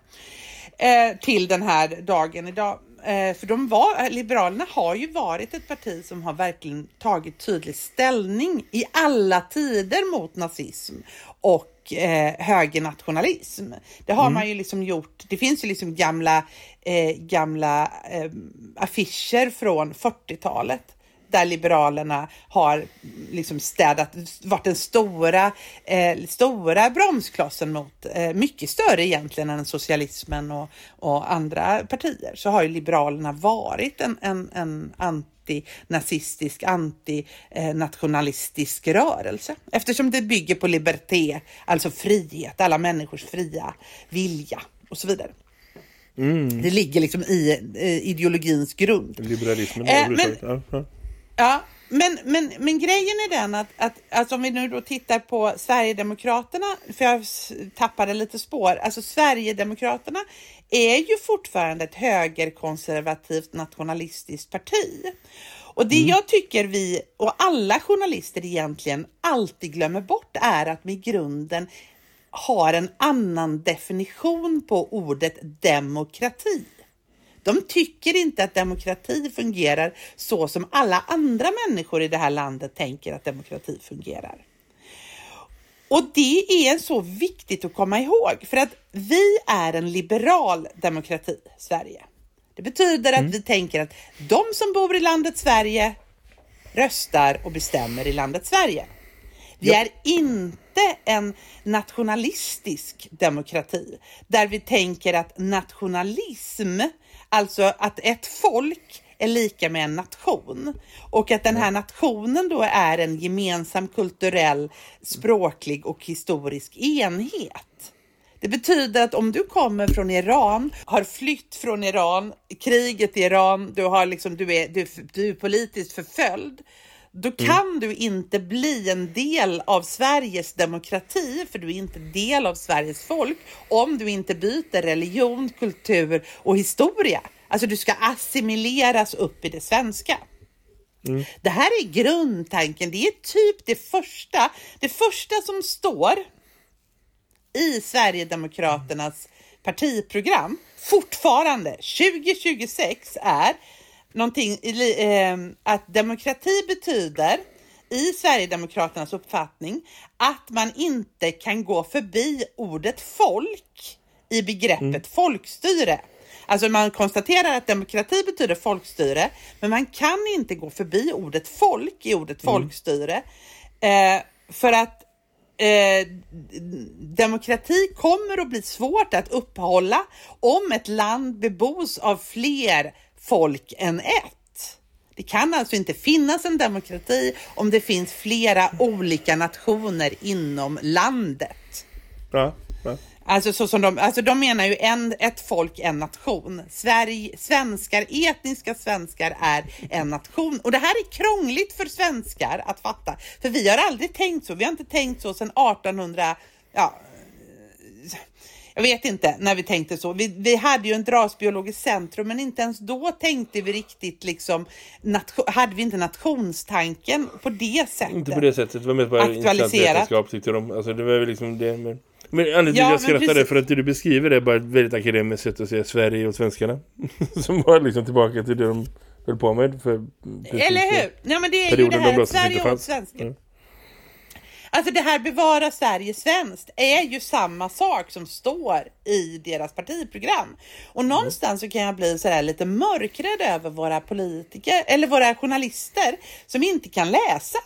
S1: Eh, till den här dagen idag. Eh, för de var, Liberalerna har ju varit ett parti som har verkligen tagit tydlig ställning i alla tider mot nazism och eh, högernationalism. Det har mm. man ju liksom gjort. Det finns ju liksom gamla, eh, gamla eh, affischer från 40-talet där Liberalerna har liksom städat, varit den stora, eh, stora bromsklossen mot, eh, mycket större egentligen än socialismen och, och andra partier, så har ju Liberalerna varit en, en, en antinazistisk, antinationalistisk rörelse. Eftersom det bygger på liberté, alltså frihet, alla människors fria vilja och så vidare. Mm. Det ligger liksom i eh, ideologins grund.
S2: Liberalismen. Eh, men, ja, ja.
S1: Ja, men, men, men grejen är den att, att alltså om vi nu då tittar på Sverigedemokraterna, för jag tappade lite spår, alltså Sverigedemokraterna är ju fortfarande ett högerkonservativt nationalistiskt parti. Och det mm. jag tycker vi och alla journalister egentligen alltid glömmer bort är att vi i grunden har en annan definition på ordet demokrati. De tycker inte att demokrati fungerar så som alla andra människor i det här landet tänker att demokrati fungerar. Och det är så viktigt att komma ihåg för att vi är en liberal demokrati, Sverige. Det betyder att mm. vi tänker att de som bor i landet Sverige röstar och bestämmer i landet Sverige. Vi ja. är inte en nationalistisk demokrati där vi tänker att nationalism Alltså att ett folk är lika med en nation. Och att den här nationen då är en gemensam kulturell, språklig och historisk enhet. Det betyder att om du kommer från Iran, har flytt från Iran, kriget i Iran, du, har liksom, du, är, du, du är politiskt förföljd, då kan mm. du inte bli en del av Sveriges demokrati, för du är inte del av Sveriges folk, om du inte byter religion, kultur och historia. Alltså du ska assimileras upp i det svenska. Mm. Det här är grundtanken, det är typ det första, det första som står i Sverigedemokraternas partiprogram fortfarande 2026 är någonting eh, att demokrati betyder i Sverigedemokraternas uppfattning att man inte kan gå förbi ordet folk i begreppet mm. folkstyre. Alltså man konstaterar att demokrati betyder folkstyre, men man kan inte gå förbi ordet folk i ordet mm. folkstyre. Eh, för att eh, demokrati kommer att bli svårt att uppehålla om ett land bebos av fler folk än ett. Det kan alltså inte finnas en demokrati om det finns flera olika nationer inom landet.
S2: Ja, ja.
S1: Alltså, så som de, alltså de menar ju en, ett folk, en nation. Sverige, svenskar, etniska svenskar är en nation. Och det här är krångligt för svenskar att fatta. För vi har aldrig tänkt så. Vi har inte tänkt så sedan 1800, ja, jag vet inte när vi tänkte så. Vi, vi hade ju en rasbiologiskt centrum, men inte ens då tänkte vi riktigt liksom, hade vi inte nationstanken på det sättet.
S2: Inte på det sättet, det var mest bara aktualiserat. tyckte de. Alltså det var liksom det, men... Men anledningen till ja, jag skrattar det för att det du beskriver är bara ett väldigt akademiskt sätt att se Sverige och svenskarna. Som var liksom tillbaka till det de höll på med. För
S1: Eller hur? Ja, men det är ju det här Sverige och svenskar. Mm. Alltså det här bevara Sverige svenskt är ju samma sak som står i deras partiprogram. Och någonstans så kan jag bli sådär lite mörkrädd över våra politiker eller våra journalister som inte kan läsa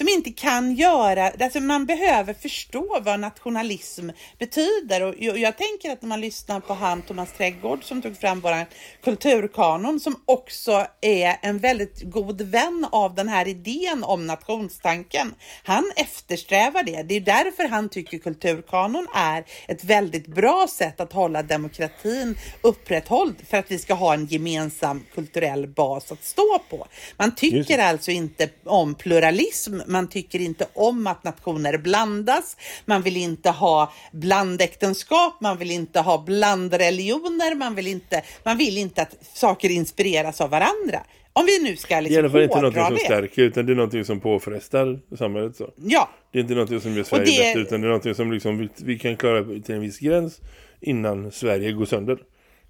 S1: som inte kan göra, alltså man behöver förstå vad nationalism betyder och jag, tänker att när man lyssnar på han Thomas Trädgård som tog fram våran kulturkanon som också är en väldigt god vän av den här idén om nationstanken. Han eftersträvar det. Det är därför han tycker kulturkanon är ett väldigt bra sätt att hålla demokratin upprätthålld för att vi ska ha en gemensam kulturell bas att stå på. Man tycker alltså inte om pluralism man tycker inte om att nationer blandas, man vill inte ha blandäktenskap, man vill inte ha blandreligioner, man vill inte, man vill inte att saker inspireras av varandra. Om vi nu ska liksom
S2: I alla fall inte något som stärker utan det är något som påfrestar samhället. Så.
S1: Ja.
S2: Det är inte något som gör Sverige det... bättre utan det är något som liksom vi, vi, kan klara till en viss gräns innan Sverige går sönder.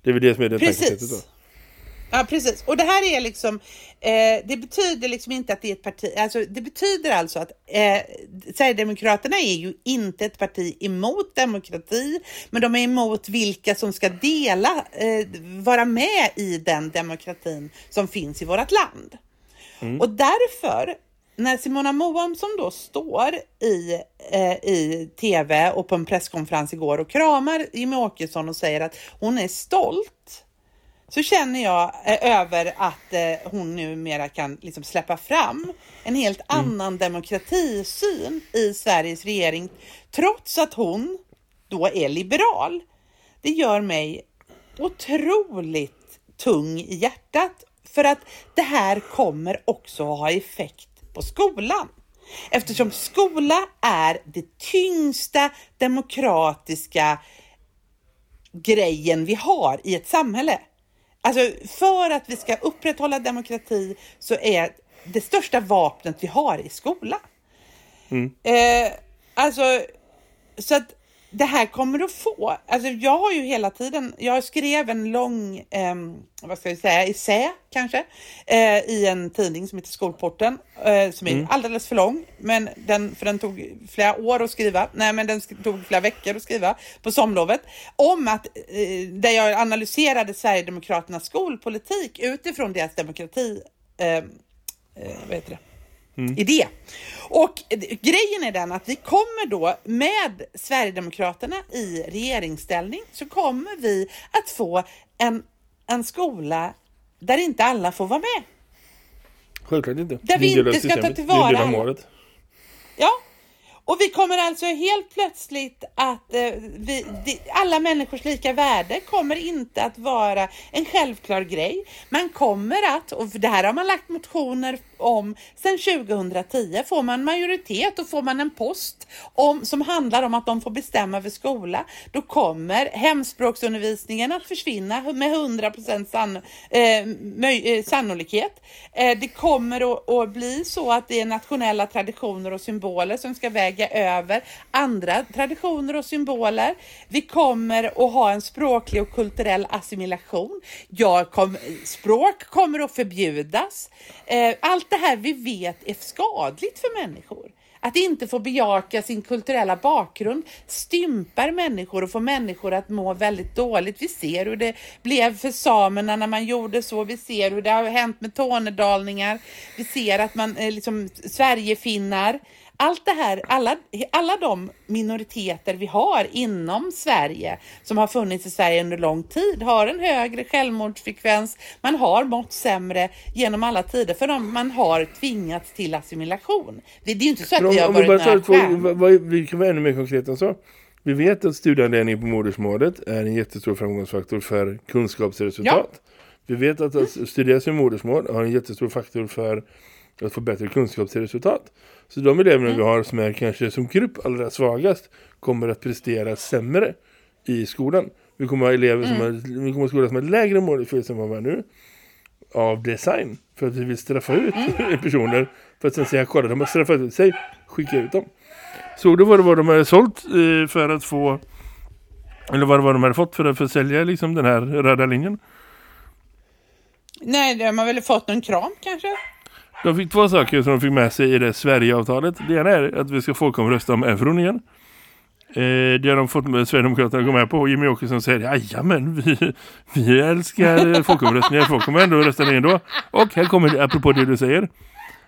S2: Det är väl det som är det tankesättet då.
S1: Ja, precis. Och det här är liksom, eh, det betyder liksom inte att det är ett parti, alltså det betyder alltså att eh, Sverigedemokraterna är ju inte ett parti emot demokrati, men de är emot vilka som ska dela, eh, vara med i den demokratin som finns i vårt land. Mm. Och därför när Simona Moamsson då står i, eh, i tv och på en presskonferens igår och kramar Jimmie Åkesson och säger att hon är stolt så känner jag eh, över att eh, hon numera kan liksom släppa fram en helt mm. annan demokratisyn i Sveriges regering, trots att hon då är liberal. Det gör mig otroligt tung i hjärtat för att det här kommer också ha effekt på skolan. Eftersom skola är det tyngsta demokratiska grejen vi har i ett samhälle. Alltså för att vi ska upprätthålla demokrati så är det största vapnet vi har i skolan. Mm. Eh, alltså, så att det här kommer att få, alltså jag har ju hela tiden, jag skrev en lång, eh, vad ska jag säga, essä kanske, eh, i en tidning som heter Skolporten, eh, som är mm. alldeles för lång, men den, för den tog flera år att skriva, nej men den tog flera veckor att skriva på somlovet, om att, eh, där jag analyserade Sverigedemokraternas skolpolitik utifrån deras demokrati, eh, eh, vad heter det? Mm. idé. Och grejen är den att vi kommer då med Sverigedemokraterna i regeringsställning så kommer vi att få en, en skola där inte alla får vara med.
S2: Självklart inte.
S1: Där vi inte ska ta
S2: systemet.
S1: till
S2: Det är målet.
S1: Ja, och vi kommer alltså helt plötsligt att eh, vi, alla människors lika värde kommer inte att vara en självklar grej. Man kommer att, och det här har man lagt motioner om sedan 2010, får man majoritet och får man en post om, som handlar om att de får bestämma över skola, då kommer hemspråksundervisningen att försvinna med 100% sann, eh, möj, eh, sannolikhet. Eh, det kommer att, att bli så att det är nationella traditioner och symboler som ska väga över andra traditioner och symboler. Vi kommer att ha en språklig och kulturell assimilation. Jag kom, språk kommer att förbjudas. Eh, allt det här vi vet är skadligt för människor. Att inte få bejaka sin kulturella bakgrund stympar människor och får människor att må väldigt dåligt. Vi ser hur det blev för samerna när man gjorde så. Vi ser hur det har hänt med tornedalningar. Vi ser att man, eh, liksom, Sverigefinnar. Allt det här, alla, alla de minoriteter vi har inom Sverige som har funnits i Sverige under lång tid har en högre självmordsfrekvens. Man har mått sämre genom alla tider för de, man har tvingats till assimilation. Det, det är ju inte så att
S2: Men
S1: vi har
S2: om, om
S1: varit några
S2: två, vi kan vara ännu mer konkret än så. Vi vet att studieanledning på modersmålet är en jättestor framgångsfaktor för kunskapsresultat. Vi vet att att studera sin modersmål har en jättestor faktor för att få bättre kunskapsresultat. Så de eleverna vi har som är kanske som grupp allra svagast kommer att prestera sämre i skolan. Vi kommer att ha elever som har, vi kommer ha skolor som har lägre måluppfyllelse än vad vi har nu av design för att vi vill straffa ut personer för att sen säga kolla de har straffat ut sig skicka ut dem. Såg du vad det var de hade sålt eh, för att få eller vad det var de hade fått för att försälja liksom den här röda linjen?
S1: Nej, de har väl fått en kram kanske?
S2: De fick två saker som de fick med sig i det Sverigeavtalet. Det ena är att vi ska folkomrösta om euron igen. Eh, det har de fått med Sverigedemokraterna att gå med på. Och Jimmy Åkesson säger, men vi, vi älskar folkomröstningar. Folk kommer ändå rösta ner ändå. Och här kommer det, apropå det du säger.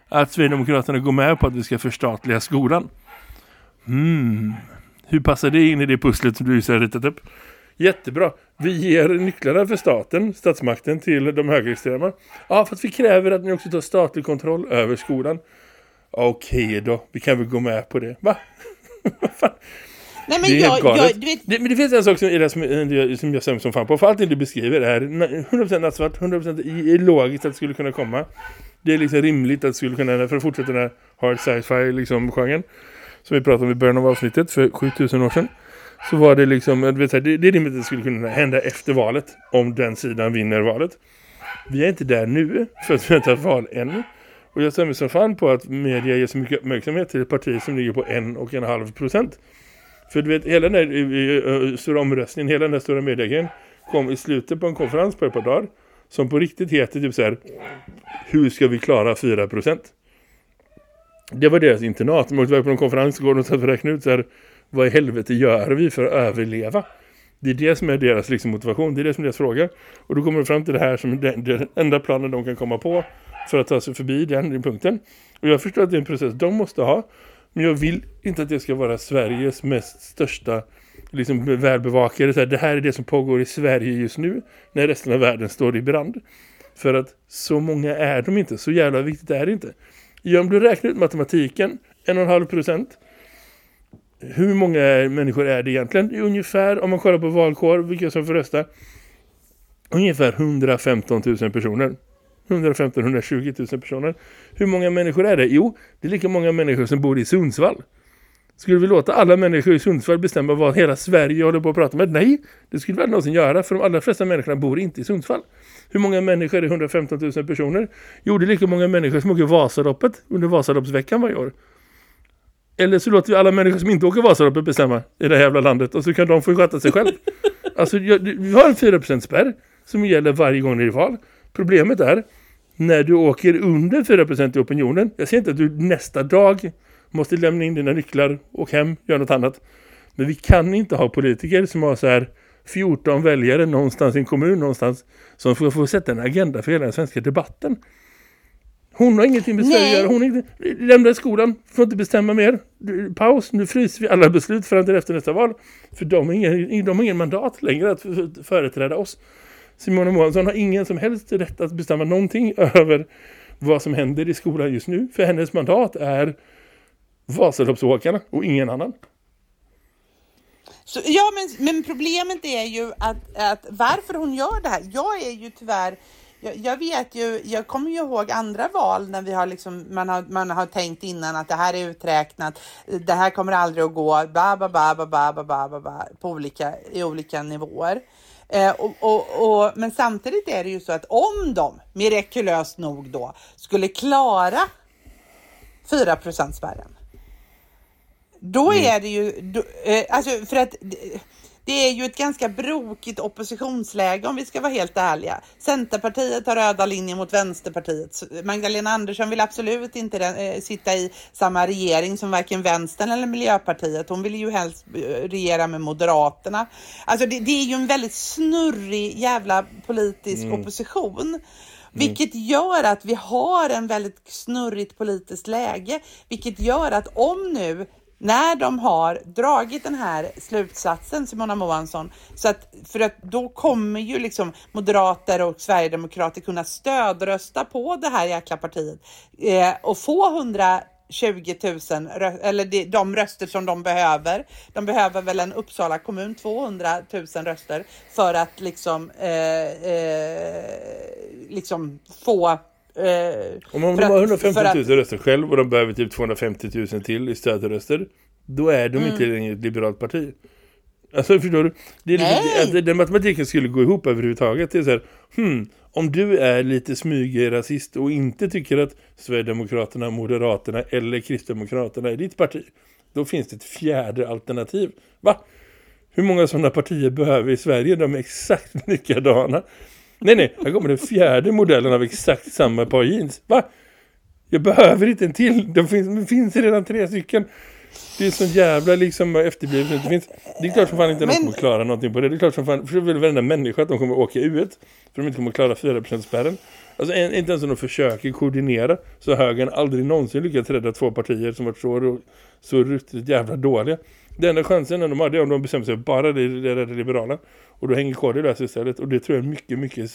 S2: Att Sverigedemokraterna går med på att vi ska förstatliga skolan. Mm. Hur passar det in i det pusslet som du just har ritat upp? Jättebra. Vi ger nycklarna för staten, statsmakten, till de högerextrema. Ja, för att vi kräver att ni också tar statlig kontroll över skolan. Okej då, vi kan väl gå med på det. Va?
S1: Nej, men
S2: Det är
S1: jag,
S2: helt galet.
S1: jag, du vet,
S2: Det, men det finns en sak som, det som, som jag säger som fan på. För allting du beskriver är na- 100% nattsvart, 100% i- i logiskt att det skulle kunna komma. Det är liksom rimligt att det skulle kunna, för att fortsätta den här hard sci-fi liksom genren. Som vi pratade om i början av avsnittet för 7000 år sedan. Så var det liksom, det, det är rimligt att det skulle kunna hända efter valet. Om den sidan vinner valet. Vi är inte där nu, för att vi har inte haft val än. Och jag stämmer som fan på att media ger så mycket uppmärksamhet till ett parti som ligger på en och en halv procent. För du vet, hela den där stora omröstningen, hela den där stora mediegrejen kom i slutet på en konferens på ett par dagar. Som på riktigt heter typ så här, hur ska vi klara 4%? Det var deras internat. De åkte iväg på en konferens och går och satt och räknade ut så här, vad i helvete gör vi för att överleva? Det är det som är deras liksom, motivation, det är det som är deras fråga. Och då kommer de fram till det här som den, den enda planen de kan komma på för att ta sig förbi den punkten. Och jag förstår att det är en process de måste ha. Men jag vill inte att det ska vara Sveriges mest största liksom, välbevakade. Så här, det här är det som pågår i Sverige just nu när resten av världen står i brand. För att så många är de inte. Så jävla viktigt är det inte. Ja, om du räknar ut matematiken, 1,5 procent. Hur många människor är det egentligen? Det är ungefär, om man kollar på valkår, vilka som får rösta. Ungefär 115 000 personer. 115-120 000 personer. Hur många människor är det? Jo, det är lika många människor som bor i Sundsvall. Skulle vi låta alla människor i Sundsvall bestämma vad hela Sverige håller på att prata med? Nej, det skulle väl någonsin göra för de allra flesta människorna bor inte i Sundsvall. Hur många människor är det? 115 000 personer? Jo, det är lika många människor som åker Vasaloppet under Vasaloppsveckan varje år. Eller så låter vi alla människor som inte åker Vasaloppet bestämma i det här jävla landet och så kan de få sköta sig själv. alltså, jag, vi har en 4% spärr som gäller varje gång det är val. Problemet är när du åker under 4% i opinionen. Jag säger inte att du nästa dag måste lämna in dina nycklar och hem, göra något annat. Men vi kan inte ha politiker som har så här 14 väljare någonstans i en kommun någonstans som får, får sätta en agenda för hela den svenska debatten. Hon har ingenting med Sverige att göra. Hon har inte, lämna skolan, får inte bestämma mer. Paus, nu fryser vi alla beslut fram till efter nästa val. För de har ingen, de har ingen mandat längre att företräda oss. Simona Månsson har ingen som helst rätt att bestämma någonting över vad som händer i skolan just nu. För hennes mandat är Vasaloppsåkarna och ingen annan.
S1: Så, ja, men, men problemet är ju att, att varför hon gör det här. Jag är ju tyvärr jag, jag, vet ju, jag kommer ju ihåg andra val när vi har liksom, man, har, man har tänkt innan att det här är uträknat, det här kommer aldrig att gå, ba, ba, ba, ba, ba, ba, ba, ba, ba, på olika, i olika nivåer. Eh, och, och, och, men samtidigt är det ju så att om de, mirakulöst nog då, skulle klara 4 spärren då mm. är det ju, då, eh, alltså för att det är ju ett ganska brokigt oppositionsläge om vi ska vara helt ärliga. Centerpartiet har röda linjer mot Vänsterpartiet. Magdalena Andersson vill absolut inte äh, sitta i samma regering som varken Vänstern eller Miljöpartiet. Hon vill ju helst eh, regera med Moderaterna. Alltså det, det är ju en väldigt snurrig jävla politisk mm. opposition. Mm. Vilket gör att vi har en väldigt snurrigt politiskt läge, vilket gör att om nu när de har dragit den här slutsatsen, Simona Moansson, så att, för att då kommer ju liksom moderater och sverigedemokrater kunna stödrösta på det här jäkla partiet eh, och få 120 000, eller de, de röster som de behöver. De behöver väl en Uppsala kommun 200 000 röster för att liksom, eh, eh, liksom få
S2: Eh, Om de har 150 000 att, röster själv och de behöver typ 250 000 till i stödröster, då är de mm. inte längre ett liberalt parti. Alltså förstår du? Det är liksom, att den matematiken skulle gå ihop överhuvudtaget. Det är så här, hmm, om du är lite smygrasist och inte tycker att Sverigedemokraterna, Moderaterna eller Kristdemokraterna är ditt parti, då finns det ett fjärde alternativ. Va? Hur många sådana partier behöver vi i Sverige? De är exakt likadana. Nej, nej. Här kommer den fjärde modellen av exakt samma par jeans. Va? Jag behöver inte en till. Det finns, det finns redan tre stycken. Det är sån jävla liksom efterblivet. Det, finns, det är klart som fan inte Men... de kommer klara någonting på det. Det är klart som fan, för det är varenda människa att de kommer åka ut. För de inte kommer klara 4%-spärren. Alltså inte ens om de försöker koordinera så högern aldrig någonsin lyckats rädda två partier som varit så, så ruttigt jävla dåliga. Den enda chansen de har det är om de bestämmer sig bara det, det, det liberala. Och då hänger KD lös istället. Och det tror jag är mycket, mycket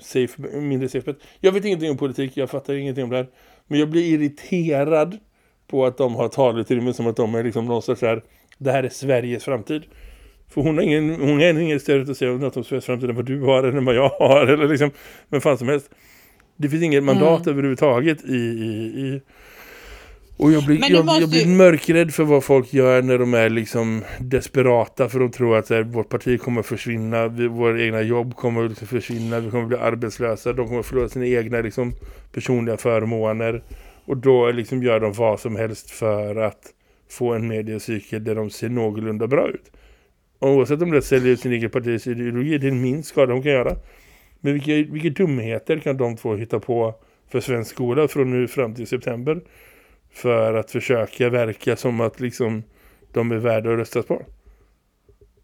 S2: safe, mindre safe. Jag vet ingenting om politik, jag fattar ingenting om det här. Men jag blir irriterad på att de har talat till mig som att de är liksom någon sorts här, det här är Sveriges framtid. För hon har ingen, hon har ingen större att säga något om Sveriges framtid än vad du har eller vad jag har eller liksom, men fan som helst. Det finns inget mandat mm. överhuvudtaget i, i, i och jag blir, jag, måste... jag, blir mörkrädd för vad folk gör när de är liksom desperata för de tror att här, vårt parti kommer att försvinna, vi, våra egna jobb kommer att försvinna, vi kommer att bli arbetslösa, de kommer förlora sina egna liksom, personliga förmåner och då liksom gör de vad som helst för att få en mediecykel där de ser någorlunda bra ut. Och oavsett om det säljer ut sin egen partis ideologi, det är minst skada de kan göra. Men vilka, vilka dumheter kan de två hitta på för svensk skola från nu fram till september? För att försöka verka som att liksom de är värda att röstas på.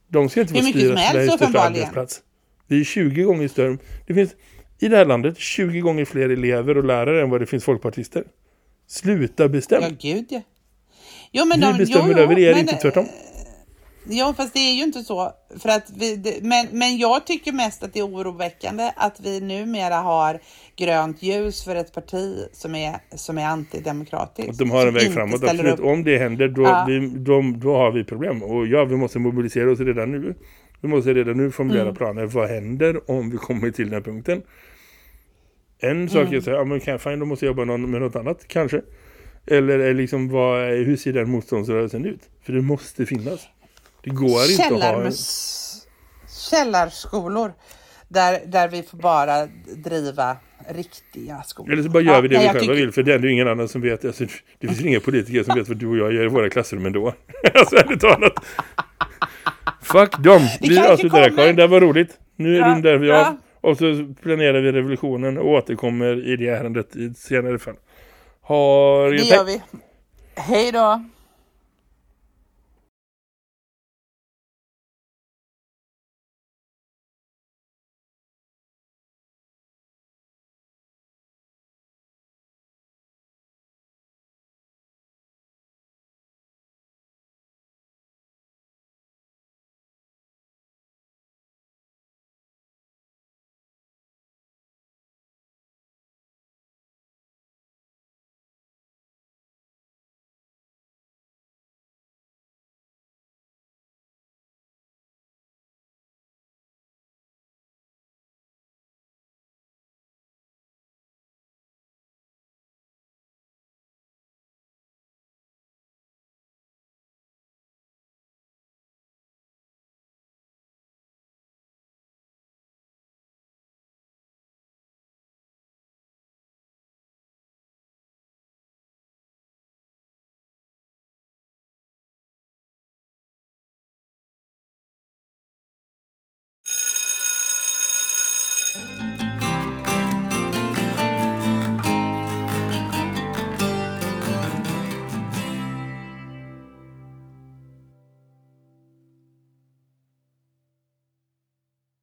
S2: De ska inte få styra Sveriges största arbetsplats. Vi är 20 gånger större. Det finns i det här landet 20 gånger fler elever och lärare än vad det finns folkpartister. Sluta bestämma.
S1: Ja, gud ja. Jo, men
S2: vi
S1: de,
S2: bestämmer jo, jo, över er, men, inte tvärtom.
S1: Ja, fast det är ju inte så. För att vi, det, men, men jag tycker mest att det är oroväckande att vi numera har grönt ljus för ett parti som är, som är antidemokratiskt.
S2: De har en väg framåt, absolut. Upp. Om det händer, då, ja. vi, då, då har vi problem. Och ja, vi måste mobilisera oss redan nu. Vi måste redan nu formulera mm. planer. Vad händer om vi kommer till den här punkten? En sak mm. är att säga, ja men kan fine, då måste jag jobba någon, med något annat, kanske. Eller liksom, vad, hur ser den motståndsrörelsen ut? För det måste finnas. Det går inte att ha...
S1: Källarskolor där, där vi får bara driva riktiga skolor.
S2: Eller så bara gör vi det ja, vi själva tycker... vill, för det är ändå ingen annan som vet. Alltså, det finns inga politiker som vet vad du och jag gör i våra klassrum ändå. alltså, ärligt talat. Fuck dem. Vi avslutar där, Karin. Det var roligt. Nu ja, rundar vi ja. av. Och så planerar vi revolutionen och återkommer i det ärendet i ett senare fall. Har
S1: det gör vi. Hej då.